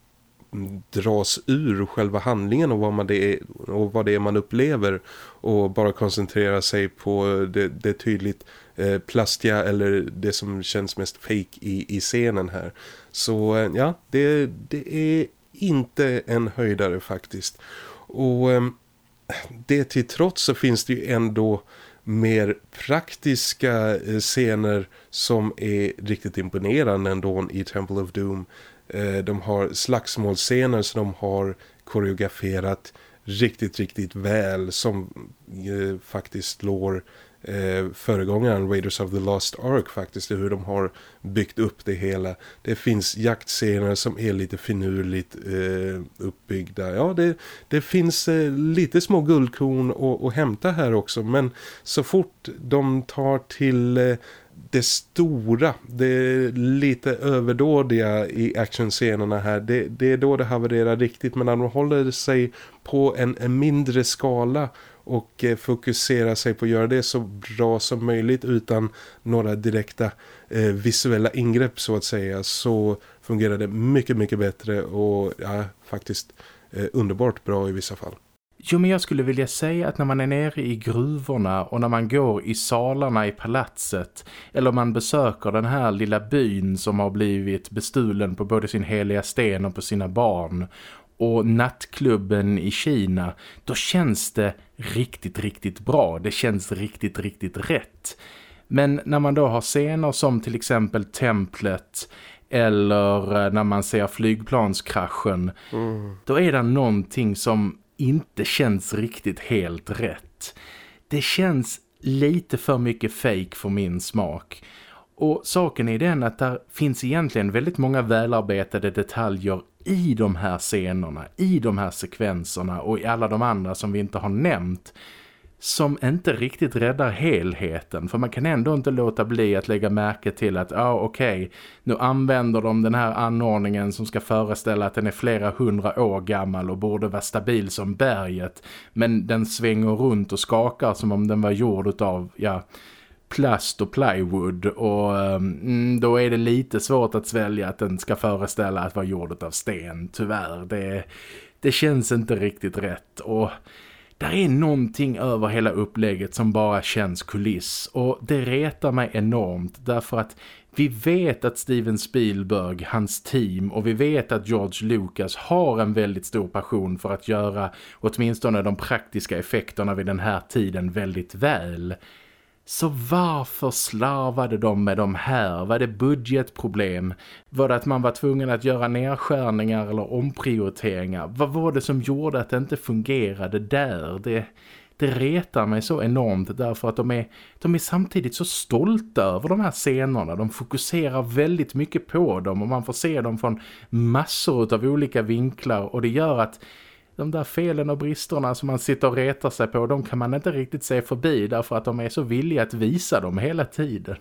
dras ur själva handlingen och vad, man det är, och vad det är man upplever och bara koncentrera sig på det, det tydligt eh, plastiga eller det som känns mest fake i, i scenen här. Så eh, ja, det, det är inte en höjdare faktiskt. Och eh, det till trots så finns det ju ändå mer praktiska eh, scener som är riktigt imponerande ändå i Temple of Doom. Eh, de har slagsmålscener som de har koreograferat riktigt, riktigt väl som eh, faktiskt slår eh, föregångaren Raiders of the Lost Ark faktiskt, hur de har byggt upp det hela. Det finns jaktscener som är lite finurligt eh, uppbyggda. Ja, det, det finns eh, lite små guldkorn att, att hämta här också, men så fort de tar till eh, det stora, det lite överdådiga i actionscenerna här, det, det är då det havererar riktigt. Men när de håller sig på en, en mindre skala och eh, fokuserar sig på att göra det så bra som möjligt utan några direkta eh, visuella ingrepp så att säga så fungerar det mycket mycket bättre och ja, faktiskt eh, underbart bra i vissa fall. Jo men jag skulle vilja säga att när man är nere i gruvorna och när man går i salarna i palatset eller man besöker den här lilla byn som har blivit bestulen på både sin heliga sten och på sina barn och nattklubben i Kina, då känns det riktigt, riktigt bra. Det känns riktigt, riktigt rätt. Men när man då har scener som till exempel templet eller eh, när man ser flygplanskraschen, mm. då är det någonting som inte känns riktigt helt rätt. Det känns lite för mycket fake för min smak. Och saken är den att där finns egentligen väldigt många välarbetade detaljer i de här scenerna, i de här sekvenserna och i alla de andra som vi inte har nämnt som inte riktigt räddar helheten. För man kan ändå inte låta bli att lägga märke till att, ja ah, okej, okay, nu använder de den här anordningen som ska föreställa att den är flera hundra år gammal och borde vara stabil som berget. Men den svänger runt och skakar som om den var gjord av, ja plast och plywood och um, då är det lite svårt att svälja att den ska föreställa att vara gjord av sten, tyvärr. Det, det känns inte riktigt rätt och där är någonting över hela upplägget som bara känns kuliss och det retar mig enormt därför att vi vet att Steven Spielberg, hans team och vi vet att George Lucas har en väldigt stor passion för att göra åtminstone de praktiska effekterna vid den här tiden väldigt väl. Så varför slarvade de med de här? Var det budgetproblem? Var det att man var tvungen att göra nedskärningar eller omprioriteringar? Vad var det som gjorde att det inte fungerade där? Det, det retar mig så enormt därför att de är, de är samtidigt så stolta över de här scenerna. De fokuserar väldigt mycket på dem och man får se dem från massor av olika vinklar och det gör att de där felen och bristerna som man sitter och retar sig på, de kan man inte riktigt se förbi därför att de är så villiga att visa dem hela tiden.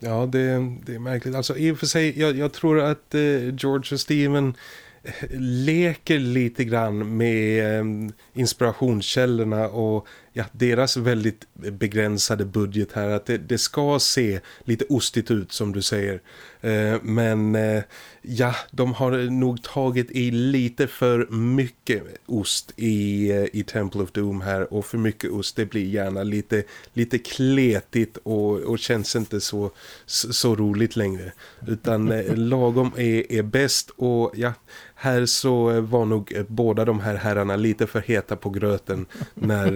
Ja, det, det är märkligt. Alltså i och för sig, jag, jag tror att eh, George och Steven eh, leker lite grann med eh, inspirationskällorna och ja, deras väldigt begränsade budget här. Att det, det ska se lite ostigt ut som du säger. Eh, men eh, ja, de har nog tagit i lite för mycket ost i, eh, i Temple of Doom här. Och för mycket ost, det blir gärna lite, lite kletigt och, och känns inte så, så, så roligt längre. Utan lagom är, är bäst och ja, här så var nog båda de här herrarna lite för heta på gröten när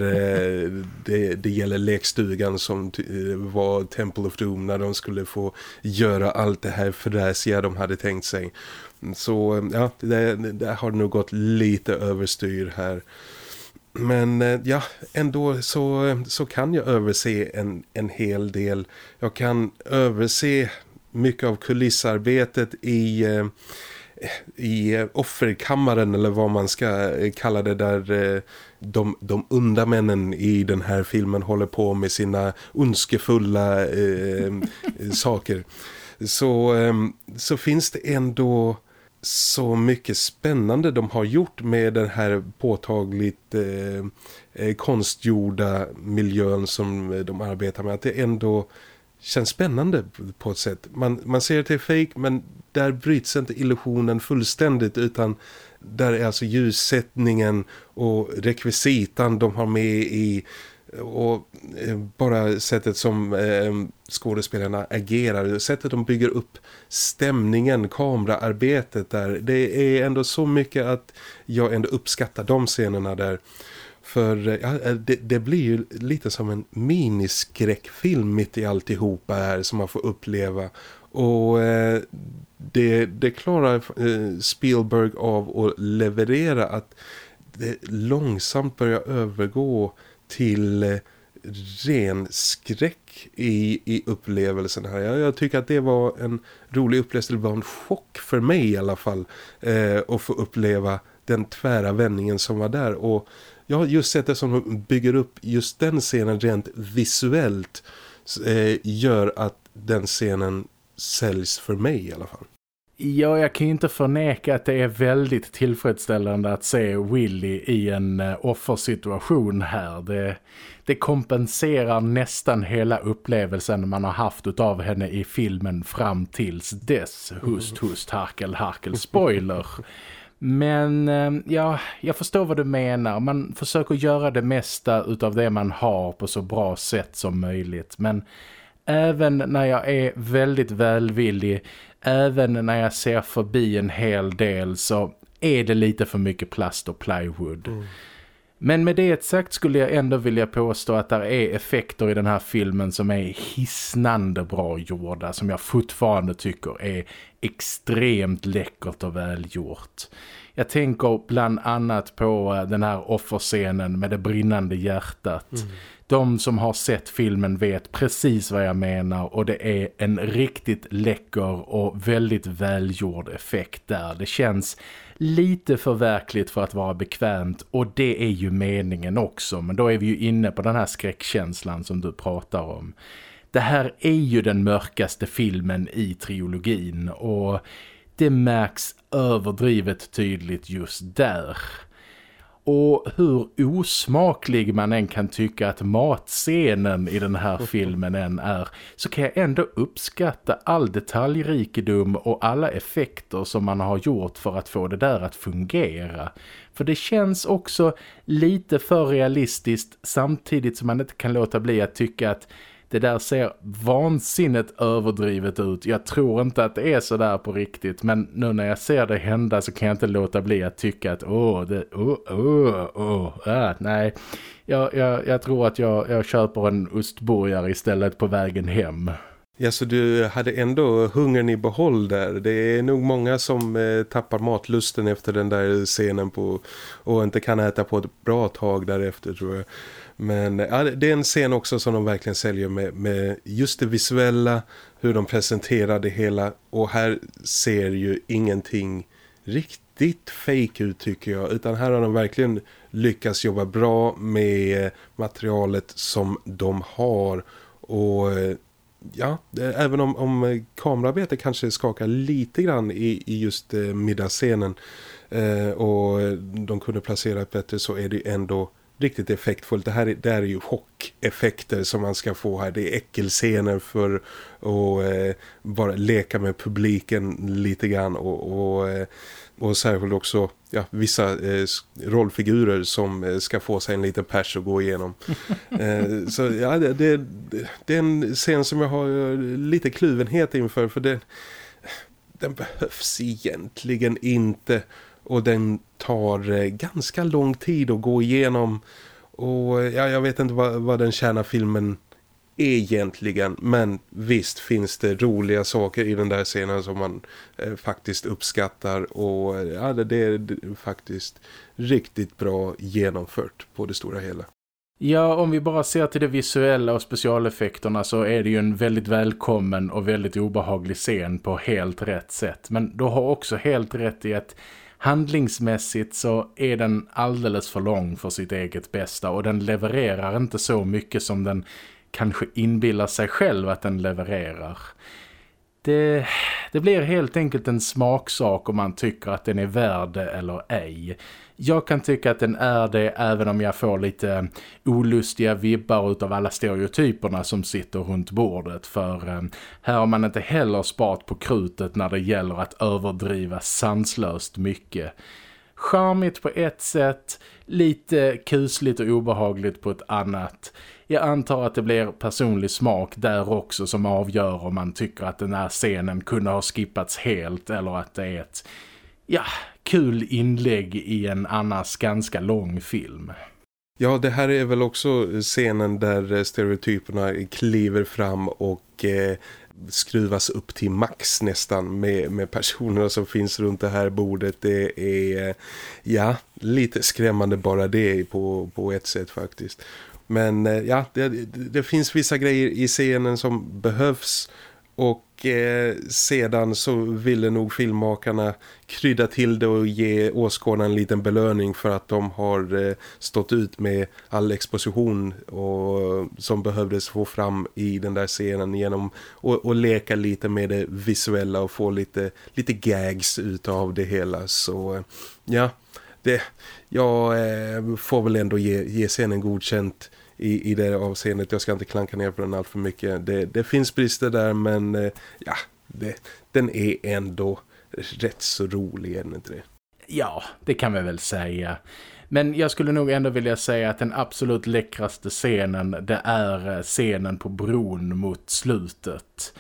det, det gäller lekstugan som eh, var Temple of Doom när de skulle få göra allt det här fräsiga de hade tänkt sig. Så eh, ja, det, det har nog gått lite överstyr här. Men eh, ja, ändå så, så kan jag överse en, en hel del. Jag kan överse mycket av kulissarbetet i, i offerkammaren eller vad man ska kalla det där eh, de, de onda männen i den här filmen håller på med sina ondskefulla eh, saker så, eh, så finns det ändå så mycket spännande de har gjort med den här påtagligt eh, eh konstgjorda miljön som de arbetar med. Att det ändå känns spännande på ett sätt. Man, man ser att det är fake men där bryts inte illusionen fullständigt utan där är alltså ljussättningen och rekvisitan de har med i och eh, bara sättet som eh, skådespelarna agerar, sättet de bygger upp stämningen, kameraarbetet där, det är ändå så mycket att jag ändå uppskattar de scenerna där. För eh, ja, eh, det, det, blir ju lite som en miniskräckfilm mitt i alltihopa här som man får uppleva. Och eh, det, det klarar eh, Spielberg av att leverera att det långsamt börjar övergå till eh, ren skräck i, i upplevelsen här. Jag, jag tycker att det var en rolig upplevelse, det var en chock för mig i alla fall eh, att få uppleva den tvära vändningen som var där och jag har just sett det som bygger upp just den scenen rent visuellt eh, gör att den scenen säljs för mig i alla fall. Ja, jag kan ju inte förneka att det är väldigt tillfredsställande att se Willy i en eh, offersituation här. Det, det kompenserar nästan hela upplevelsen man har haft av henne i filmen fram tills dess. Hust, hust, harkel, harkel, spoiler. Men eh, ja, jag förstår vad du menar. Man försöker göra det mesta utav det man har på så bra sätt som möjligt. Men även när jag är väldigt välvillig även när jag ser förbi en hel del så är det lite för mycket plast och plywood. Mm. Men med det sagt skulle jag ändå vilja påstå att det är effekter i den här filmen som är hisnande bra gjorda. Som jag fortfarande tycker är extremt läckert och välgjort. Jag tänker bland annat på eh, den här offerscenen med det brinnande hjärtat. Mm de som har sett filmen vet precis vad jag menar och det är en riktigt läcker och väldigt välgjord effekt där. Det känns lite för verkligt för att vara bekvämt och det är ju meningen också men då är vi ju inne på den här skräckkänslan som du pratar om. Det här är ju den mörkaste filmen i trilogin och det märks överdrivet tydligt just där. Och hur osmaklig man än kan tycka att matscenen i den här filmen än är så kan jag ändå uppskatta all detaljrikedom och alla effekter som man har gjort för att få det där att fungera. För det känns också lite för realistiskt samtidigt som man inte kan låta bli att tycka att det där ser vansinnigt överdrivet ut. Jag tror inte att det är så där på riktigt. Men nu när jag ser det hända så kan jag inte låta bli att tycka att åh, det, åh, åh, åh, äh, nej. Jag, jag, jag tror att jag, jag köper en ostburgare istället på vägen hem. Ja, så du hade ändå hungern i behåll där. Det är nog många som eh, tappar matlusten efter den där scenen på och inte kan äta på ett bra tag därefter tror jag. Men ja, det är en scen också som de verkligen säljer med, med just det visuella, hur de presenterar det hela. Och här ser ju ingenting riktigt fake ut tycker jag. Utan här har de verkligen lyckats jobba bra med materialet som de har. Och ja, även om, om kamerarbetet kanske skakar lite grann i, i just eh, middagsscenen eh, och de kunde placera det bättre så är det ändå riktigt effektfullt. Det här är, det här är ju chockeffekter som man ska få här. Det är äckelscener för att eh, bara leka med publiken lite grann och, och, eh, och särskilt också ja, vissa eh, rollfigurer som eh, ska få sig en liten pers att gå igenom. eh, så ja, det, det, det, är en scen som jag har eh, lite kluvenhet inför för det, den behövs egentligen inte och den tar eh, ganska lång tid att gå igenom och eh, ja, jag vet inte vad, vad den kärnafilmen filmen egentligen men visst finns det roliga saker i den där scenen som man eh, faktiskt uppskattar och eh, ja, det, det är faktiskt riktigt bra genomfört på det stora hela. Ja, om vi bara ser till det visuella och specialeffekterna så är det ju en väldigt välkommen och väldigt obehaglig scen på helt rätt sätt. Men du har också helt rätt i att handlingsmässigt så är den alldeles för lång för sitt eget bästa och den levererar inte så mycket som den kanske inbillar sig själv att den levererar. Det, det blir helt enkelt en smaksak om man tycker att den är värd det eller ej. Jag kan tycka att den är det även om jag får lite olustiga vibbar utav alla stereotyperna som sitter runt bordet. För eh, här har man inte heller sparat på krutet när det gäller att överdriva sanslöst mycket. Charmigt på ett sätt, lite kusligt och obehagligt på ett annat. Jag antar att det blir personlig smak där också som avgör om man tycker att den här scenen kunde ha skippats helt eller att det är ett ja, kul inlägg i en annars ganska lång film. Ja, det här är väl också scenen där stereotyperna kliver fram och eh, skruvas upp till max nästan med, med personerna som finns runt det här bordet. Det är, ja, lite skrämmande bara det på, på ett sätt faktiskt. Men eh, ja, det, det, finns vissa grejer i scenen som behövs och eh, sedan så ville nog filmmakarna krydda till det och ge åskådarna en liten belöning för att de har eh, stått ut med all exposition och, som behövdes få fram i den där scenen genom att leka lite med det visuella och få lite, lite gags utav det hela. Så eh, ja, det, jag eh, får väl ändå ge, ge scenen godkänt i, i det avseendet. Jag ska inte klanka ner på den allt för mycket. Det, det finns brister där men eh, ja, det, den är ändå rätt så rolig, är den inte det? Ja, det kan vi väl säga. Men jag skulle nog ändå vilja säga att den absolut läckraste scenen det är eh, scenen på bron mot slutet.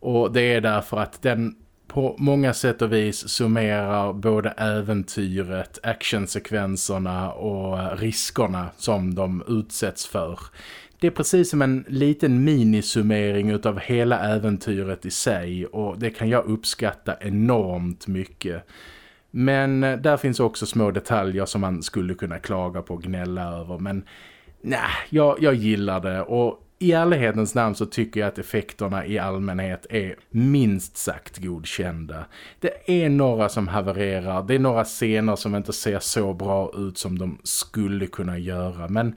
Och det är därför att den på många sätt och vis summerar både äventyret, actionsekvenserna och riskerna som de utsätts för. Det är precis som en liten minisummering utav hela äventyret i sig och det kan jag uppskatta enormt mycket. Men eh, där finns också små detaljer som man skulle kunna klaga på och gnälla över men nej, jag, jag gillar det och i ärlighetens namn så tycker jag att effekterna i allmänhet är minst sagt godkända. Det är några som havererar, det är några scener som inte ser så bra ut som de skulle kunna göra. Men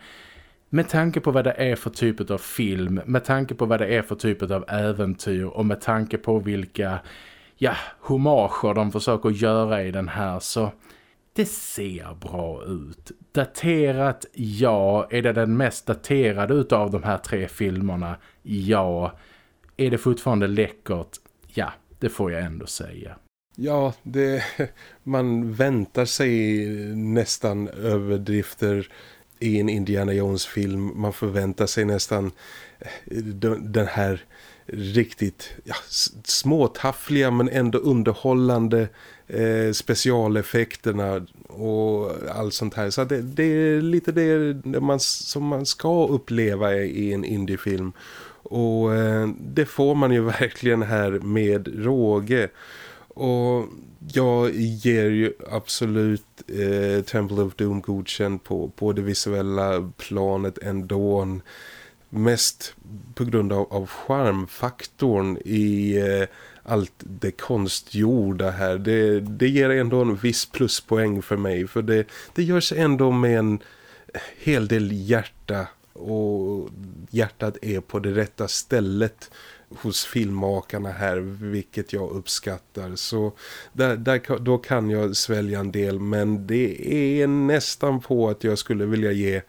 med tanke på vad det är för typ av film, med tanke på vad det är för typ av äventyr och med tanke på vilka ja, homager de försöker göra i den här så det ser bra ut. Daterat, ja. Är det den mest daterade utav de här tre filmerna? Ja. Är det fortfarande läckert? Ja, det får jag ändå säga. Ja, det, man väntar sig nästan överdrifter i en Indiana Jones-film. Man förväntar sig nästan eh, den här riktigt ja, småtaffliga men ändå underhållande eh, specialeffekterna och allt sånt här. Så det, det, är lite det man, som man ska uppleva i en indiefilm. Och eh, det får man ju verkligen här med råge. Och jag ger ju absolut eh, Temple of Doom godkänd på, på det visuella planet ändå. Mest på grund av, av charmfaktorn i eh, allt det konstgjorda här. Det, det ger ändå en viss pluspoäng för mig. För det, det görs ändå med en hel del hjärta. Och hjärtat är på det rätta stället hos filmmakarna här vilket jag uppskattar så där, där, då kan jag svälja en del men det är nästan på att jag skulle vilja ge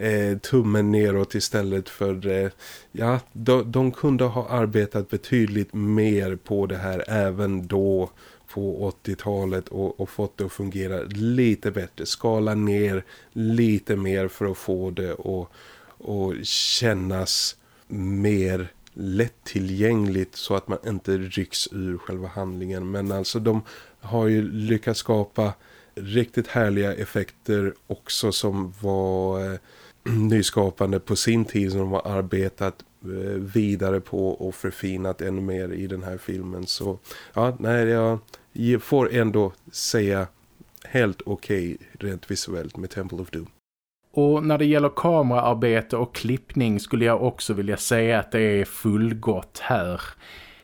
eh, tummen neråt istället för eh, ja, de, de kunde ha arbetat betydligt mer på det här även då på 80-talet och, och, fått det att fungera lite bättre. Skala ner lite mer för att få det att kännas mer lättillgängligt så att man inte rycks ur själva handlingen. Men alltså de har ju lyckats skapa riktigt härliga effekter också som var eh, nyskapande på sin tid som de har arbetat eh, vidare på och förfinat ännu mer i den här filmen. Så ja, nej, jag får ändå säga helt okej okay, rent visuellt med Temple of Doom. Och när det gäller kameraarbete och klippning skulle jag också vilja säga att det är fullgott här.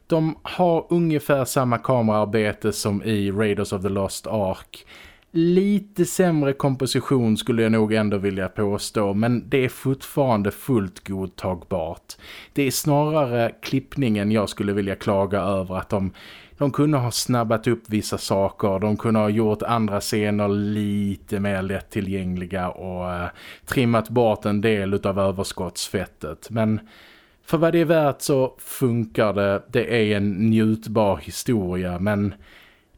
De har ungefär samma kameraarbete som i Raiders of the Lost Ark. Lite sämre komposition skulle jag nog ändå vilja påstå men det är fortfarande fullt godtagbart. Det är snarare klippningen jag skulle vilja klaga över att de de kunde ha snabbat upp vissa saker. De kunde ha gjort andra scener lite mer lättillgängliga och eh, trimmat bort en del av överskottsfettet. Men för vad det är värt så funkar det. Det är en njutbar historia men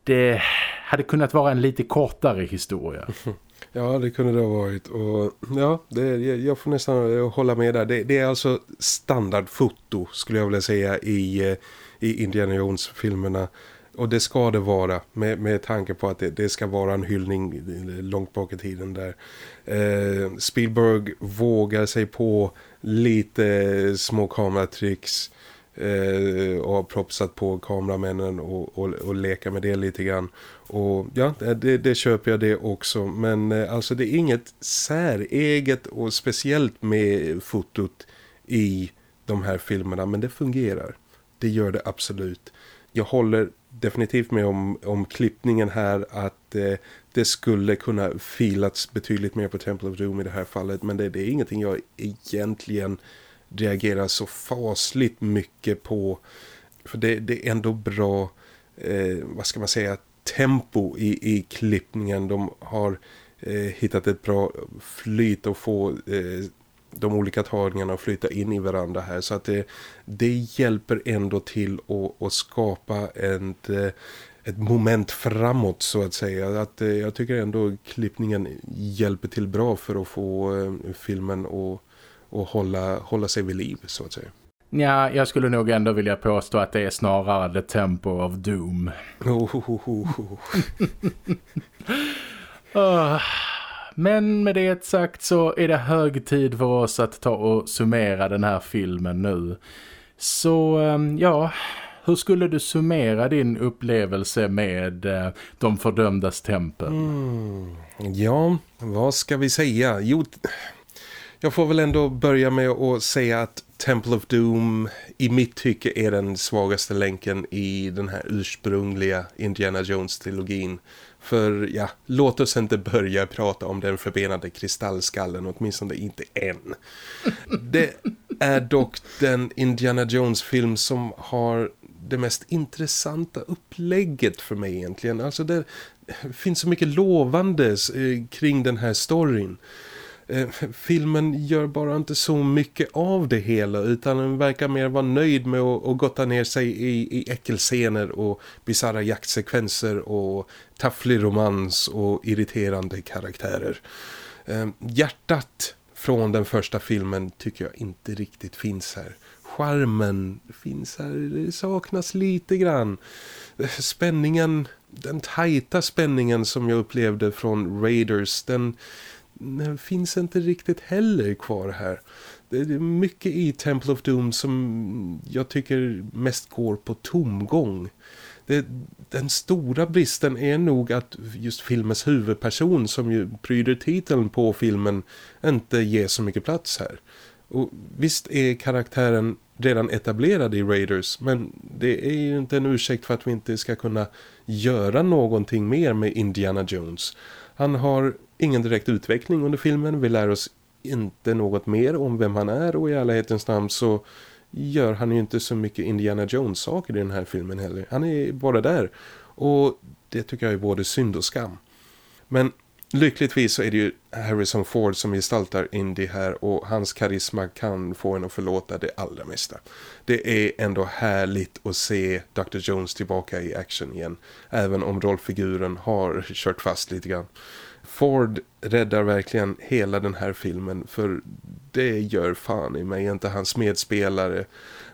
det hade kunnat vara en lite kortare historia. Ja, det kunde det ha varit. Och ja, det, jag får nästan hålla med där. Det, det är alltså standardfoto skulle jag vilja säga i, eh, i Indiana Jones-filmerna. Och det ska det vara med, med tanke på att det, det, ska vara en hyllning långt bak i tiden där. Eh, Spielberg vågar sig på lite små kameratricks eh, och har propsat på kameramännen och, och, och leka med det lite grann. Och ja, det, det köper jag det också. Men eh, alltså det är inget säreget och speciellt med fotot i de här filmerna. Men det fungerar. Det gör det absolut. Jag håller definitivt med om, om klippningen här att eh, det skulle kunna filats betydligt mer på Temple of Doom i det här fallet. Men det, det är ingenting jag egentligen reagerar så fasligt mycket på. För det, det är ändå bra, eh, vad ska man säga, tempo i, i klippningen. De har eh, hittat ett bra flyt och få eh, de olika tagningarna att flyta in i varandra här. Så att det, det hjälper ändå till att, att skapa ett, eh, ett moment framåt så att säga. Att, eh, jag tycker ändå klippningen hjälper till bra för att få eh, filmen att, och hålla, hålla sig vid liv så att säga. Ja, jag skulle nog ändå vilja påstå att det är snarare The Tempo of Doom. Oh, oh, oh, oh. Men med det sagt så är det hög tid för oss att ta och summera den här filmen nu. Så ehm, ja, hur skulle du summera din upplevelse med eh, de fördömdas tempel? Mm, ja, vad ska vi säga? Jo, jag får väl ändå börja med att säga att Temple of Doom i mitt tycke är den svagaste länken i den här ursprungliga Indiana Jones-trilogin. För ja, låt oss inte börja prata om den förbenade kristallskallen, åtminstone inte än. Det är dock den Indiana Jones-film som har det mest intressanta upplägget för mig egentligen. Alltså det finns så mycket lovande eh, kring den här storyn. Eh, filmen gör bara inte så mycket av det hela utan den verkar mer vara nöjd med att, att gotta ner sig i, i äckelscener och bizarra jaktsekvenser och tafflig romans och irriterande karaktärer. Eh, hjärtat från den första filmen tycker jag inte riktigt finns här. Charmen finns här, det saknas lite grann. Eh, spänningen, den tajta spänningen som jag upplevde från Raiders, den den finns inte riktigt heller kvar här. Det är mycket i Temple of Doom som jag tycker mest går på tomgång. Det, den stora bristen är nog att just filmens huvudperson som ju pryder titeln på filmen inte ger så mycket plats här. Och visst är karaktären redan etablerad i Raiders men det är ju inte en ursäkt för att vi inte ska kunna göra någonting mer med Indiana Jones. Han har ingen direkt utveckling under filmen. Vi lär oss inte något mer om vem han är och i ärlighetens namn så gör han ju inte så mycket Indiana Jones-saker i den här filmen heller. Han är bara där och det tycker jag är både synd och skam. Men lyckligtvis så är det ju Harrison Ford som gestaltar Indy här och hans karisma kan få en att förlåta det allra mesta. Det är ändå härligt att se Dr. Jones tillbaka i action igen även om rollfiguren har kört fast lite grann. Ford räddar verkligen hela den här filmen för det gör fan i mig inte hans medspelare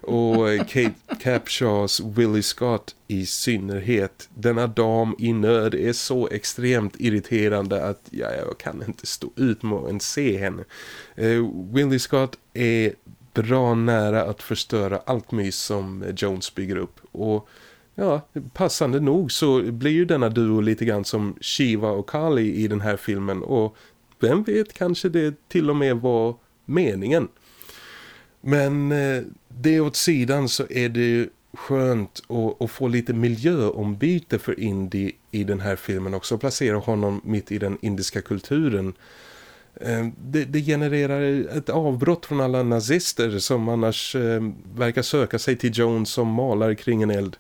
och Kate Capshaws Willie Scott i synnerhet. Denna dam i nöd är så extremt irriterande att ja, jag kan inte stå ut med att se henne. Uh, Willie Scott är bra nära att förstöra allt mys som Jones bygger upp och ja, passande nog så blir ju denna duo lite grann som Shiva och Kali i den här filmen och vem vet kanske det till och med var meningen. Men eh, det åt sidan så är det ju skönt att, att, få lite miljöombyte för Indy i den här filmen också. Placera honom mitt i den indiska kulturen. Eh, det, det, genererar ett avbrott från alla nazister som annars eh, verkar söka sig till Jones som malar kring en eld.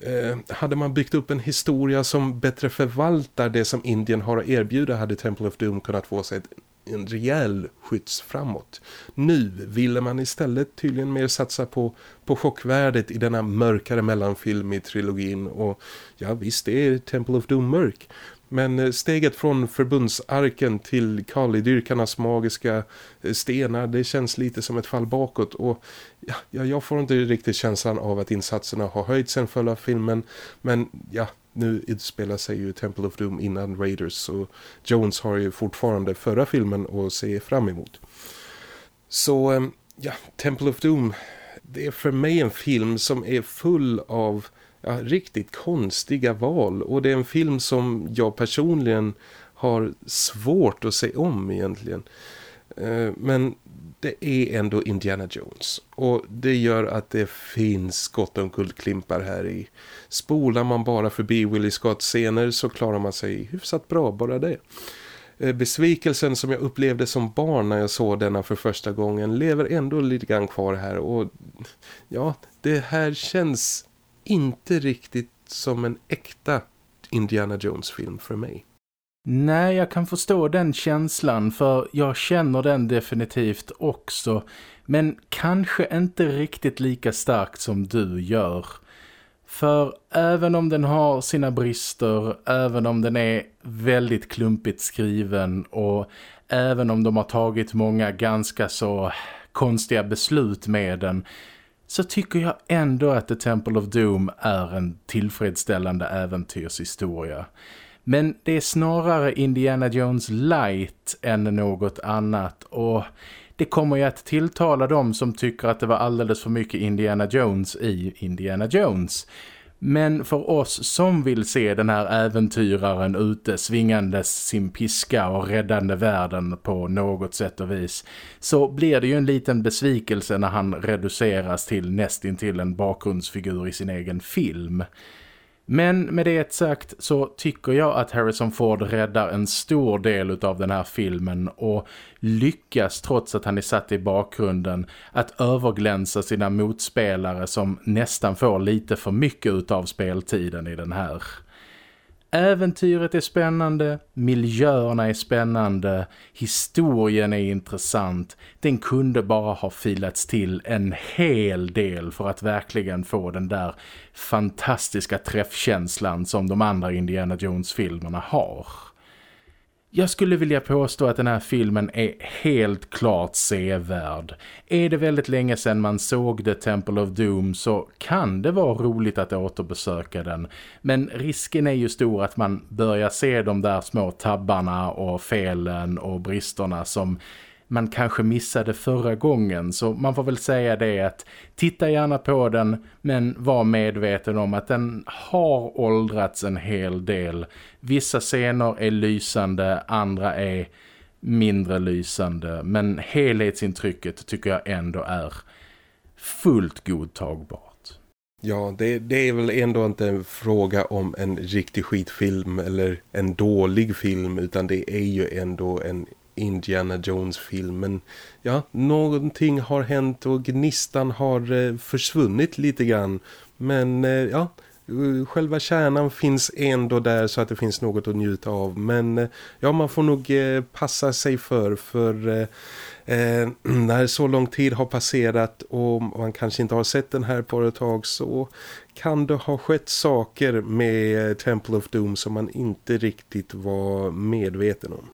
Eh, hade man byggt upp en historia som bättre förvaltar det som Indien har att erbjuda hade Temple of Doom kunnat få sig ett, en rejäl skjuts framåt. Nu ville man istället tydligen mer satsa på, på chockvärdet i denna mörkare mellanfilm i trilogin och ja visst det är Temple of Doom mörk men eh, steget från förbundsarken till Kali-dyrkarnas magiska eh, stenar, det känns lite som ett fall bakåt. Och ja, jag får inte riktigt känslan av att insatserna har höjts sen förra filmen. Men ja, nu utspelar sig ju Temple of Doom innan Raiders. Och Jones har ju fortfarande förra filmen att se fram emot. Så eh, ja, Temple of Doom det är för mig en film som är full av ja, riktigt konstiga val. Och det är en film som jag personligen har svårt att se om egentligen. Eh, men det är ändå Indiana Jones. Och det gör att det finns gott om guldklimpar här i. Spolar man bara förbi Willie Scott scener så klarar man sig hyfsat bra bara det. Eh, besvikelsen som jag upplevde som barn när jag såg denna för första gången lever ändå lite grann kvar här. Och ja, det här känns inte riktigt som en äkta Indiana Jones-film för mig. Nej, jag kan förstå den känslan för jag känner den definitivt också. Men kanske inte riktigt lika starkt som du gör. För även om den har sina brister, även om den är väldigt klumpigt skriven och även om de har tagit många ganska så konstiga beslut med den så tycker jag ändå att The Temple of Doom är en tillfredsställande äventyrshistoria. Men det är snarare Indiana Jones light än något annat och det kommer ju att tilltala dem som tycker att det var alldeles för mycket Indiana Jones i Indiana Jones. Men för oss som vill se den här äventyraren ute svingandes sin piska och räddande världen på något sätt och vis så blir det ju en liten besvikelse när han reduceras till nästintill en bakgrundsfigur i sin egen film. Men med det sagt så tycker jag att Harrison Ford räddar en stor del av den här filmen och lyckas trots att han är satt i bakgrunden att överglänsa sina motspelare som nästan får lite för mycket av speltiden i den här. Äventyret är spännande, miljöerna är spännande, historien är intressant. Den kunde bara ha filats till en hel del för att verkligen få den där fantastiska träffkänslan som de andra Indiana Jones-filmerna har. Jag skulle vilja påstå att den här filmen är helt klart sevärd. Är det väldigt länge sedan man såg The Temple of Doom så kan det vara roligt att återbesöka den. Men risken är ju stor att man börjar se de där små tabbarna och felen och bristerna som man kanske missade förra gången så man får väl säga det att titta gärna på den men var medveten om att den har åldrats en hel del. Vissa scener är lysande, andra är mindre lysande men helhetsintrycket tycker jag ändå är fullt godtagbart. Ja, det, det, är väl ändå inte en fråga om en riktig skitfilm eller en dålig film utan det är ju ändå en Indiana Jones-filmen. Ja, någonting har hänt och gnistan har eh, försvunnit lite grann. Men eh, ja, eh, själva kärnan finns ändå där så att det finns något att njuta av. Men ja, man får nog passa sig för för eh, när så lång tid har passerat och man kanske inte har sett den här på ett tag så kan det ha skett saker med Temple of Doom som man inte riktigt var medveten om.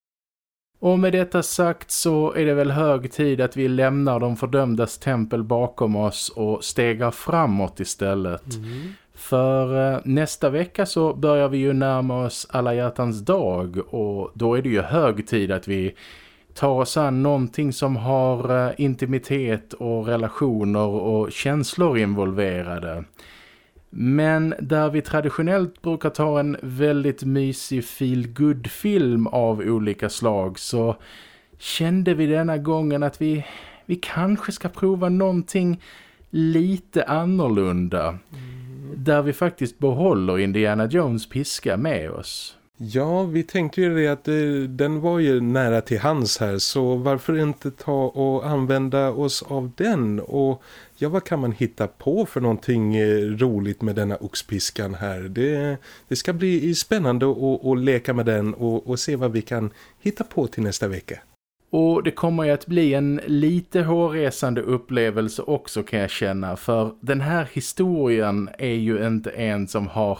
Och med detta sagt så är det väl hög tid att vi lämnar de fördömdas tempel bakom oss och stegar framåt istället. Mm. För eh, nästa vecka så börjar vi ju närma oss alla hjärtans dag och då är det ju hög tid att vi tar oss an någonting som har eh, intimitet och relationer och känslor involverade. Men där vi traditionellt brukar ta en väldigt mysig feel film av olika slag så kände vi denna gången att vi, vi kanske ska prova någonting lite annorlunda. Mm. Där vi faktiskt behåller Indiana Jones piska med oss. Ja, vi tänkte ju det att eh, den var ju nära till hans här så varför inte ta och använda oss av den och ja, vad kan man hitta på för någonting eh, roligt med denna oxpiskan här? Det, det ska bli spännande att, att leka med den och, och se vad vi kan hitta på till nästa vecka. Och det kommer ju att bli en lite hårresande upplevelse också kan jag känna. För den här historien är ju inte en som har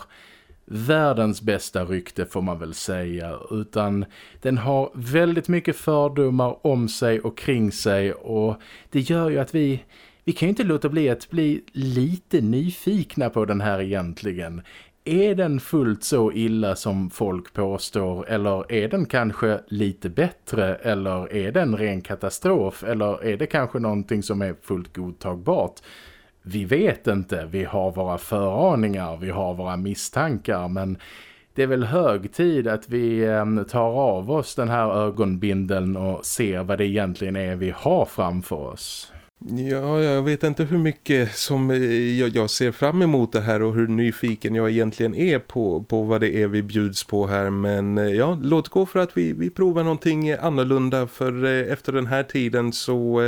världens bästa rykte får man väl säga. Utan den har väldigt mycket fördomar om sig och kring sig. Och det gör ju att vi vi kan ju inte låta bli att bli lite nyfikna på den här egentligen. Är den fullt så illa som folk påstår eller är den kanske lite bättre eller är den ren katastrof eller är det kanske någonting som är fullt godtagbart? Vi vet inte, vi har våra föraningar, vi har våra misstankar men det är väl hög tid att vi ehm, tar av oss den här ögonbindeln och ser vad det egentligen är vi har framför oss. Ja, jag vet inte hur mycket som eh, jag, ser fram emot det här och hur nyfiken jag egentligen är på, på vad det är vi bjuds på här. Men eh, ja, låt gå för att vi, vi provar någonting annorlunda för eh, efter den här tiden så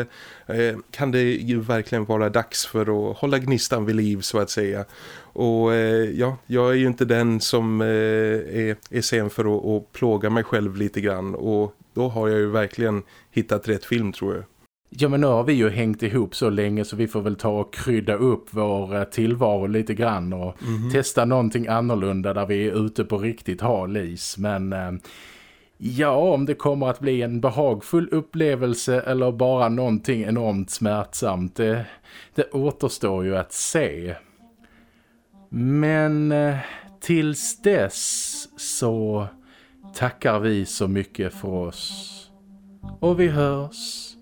eh, kan det ju verkligen vara dags för att hålla gnistan vid liv så att säga. Och eh, ja, jag är ju inte den som eh, är, är sen för att, att plåga mig själv lite grann och då har jag ju verkligen hittat rätt film tror jag. Ja men nu har vi ju hängt ihop så länge så vi får väl ta och krydda upp vår eh, tillvaro lite grann och mm -hmm. testa någonting annorlunda där vi är ute på riktigt hal is. Men eh, ja, om det kommer att bli en behagfull upplevelse eller bara någonting enormt smärtsamt, det, det återstår ju att se. Men eh, tills dess så tackar vi så mycket för oss. Och vi hörs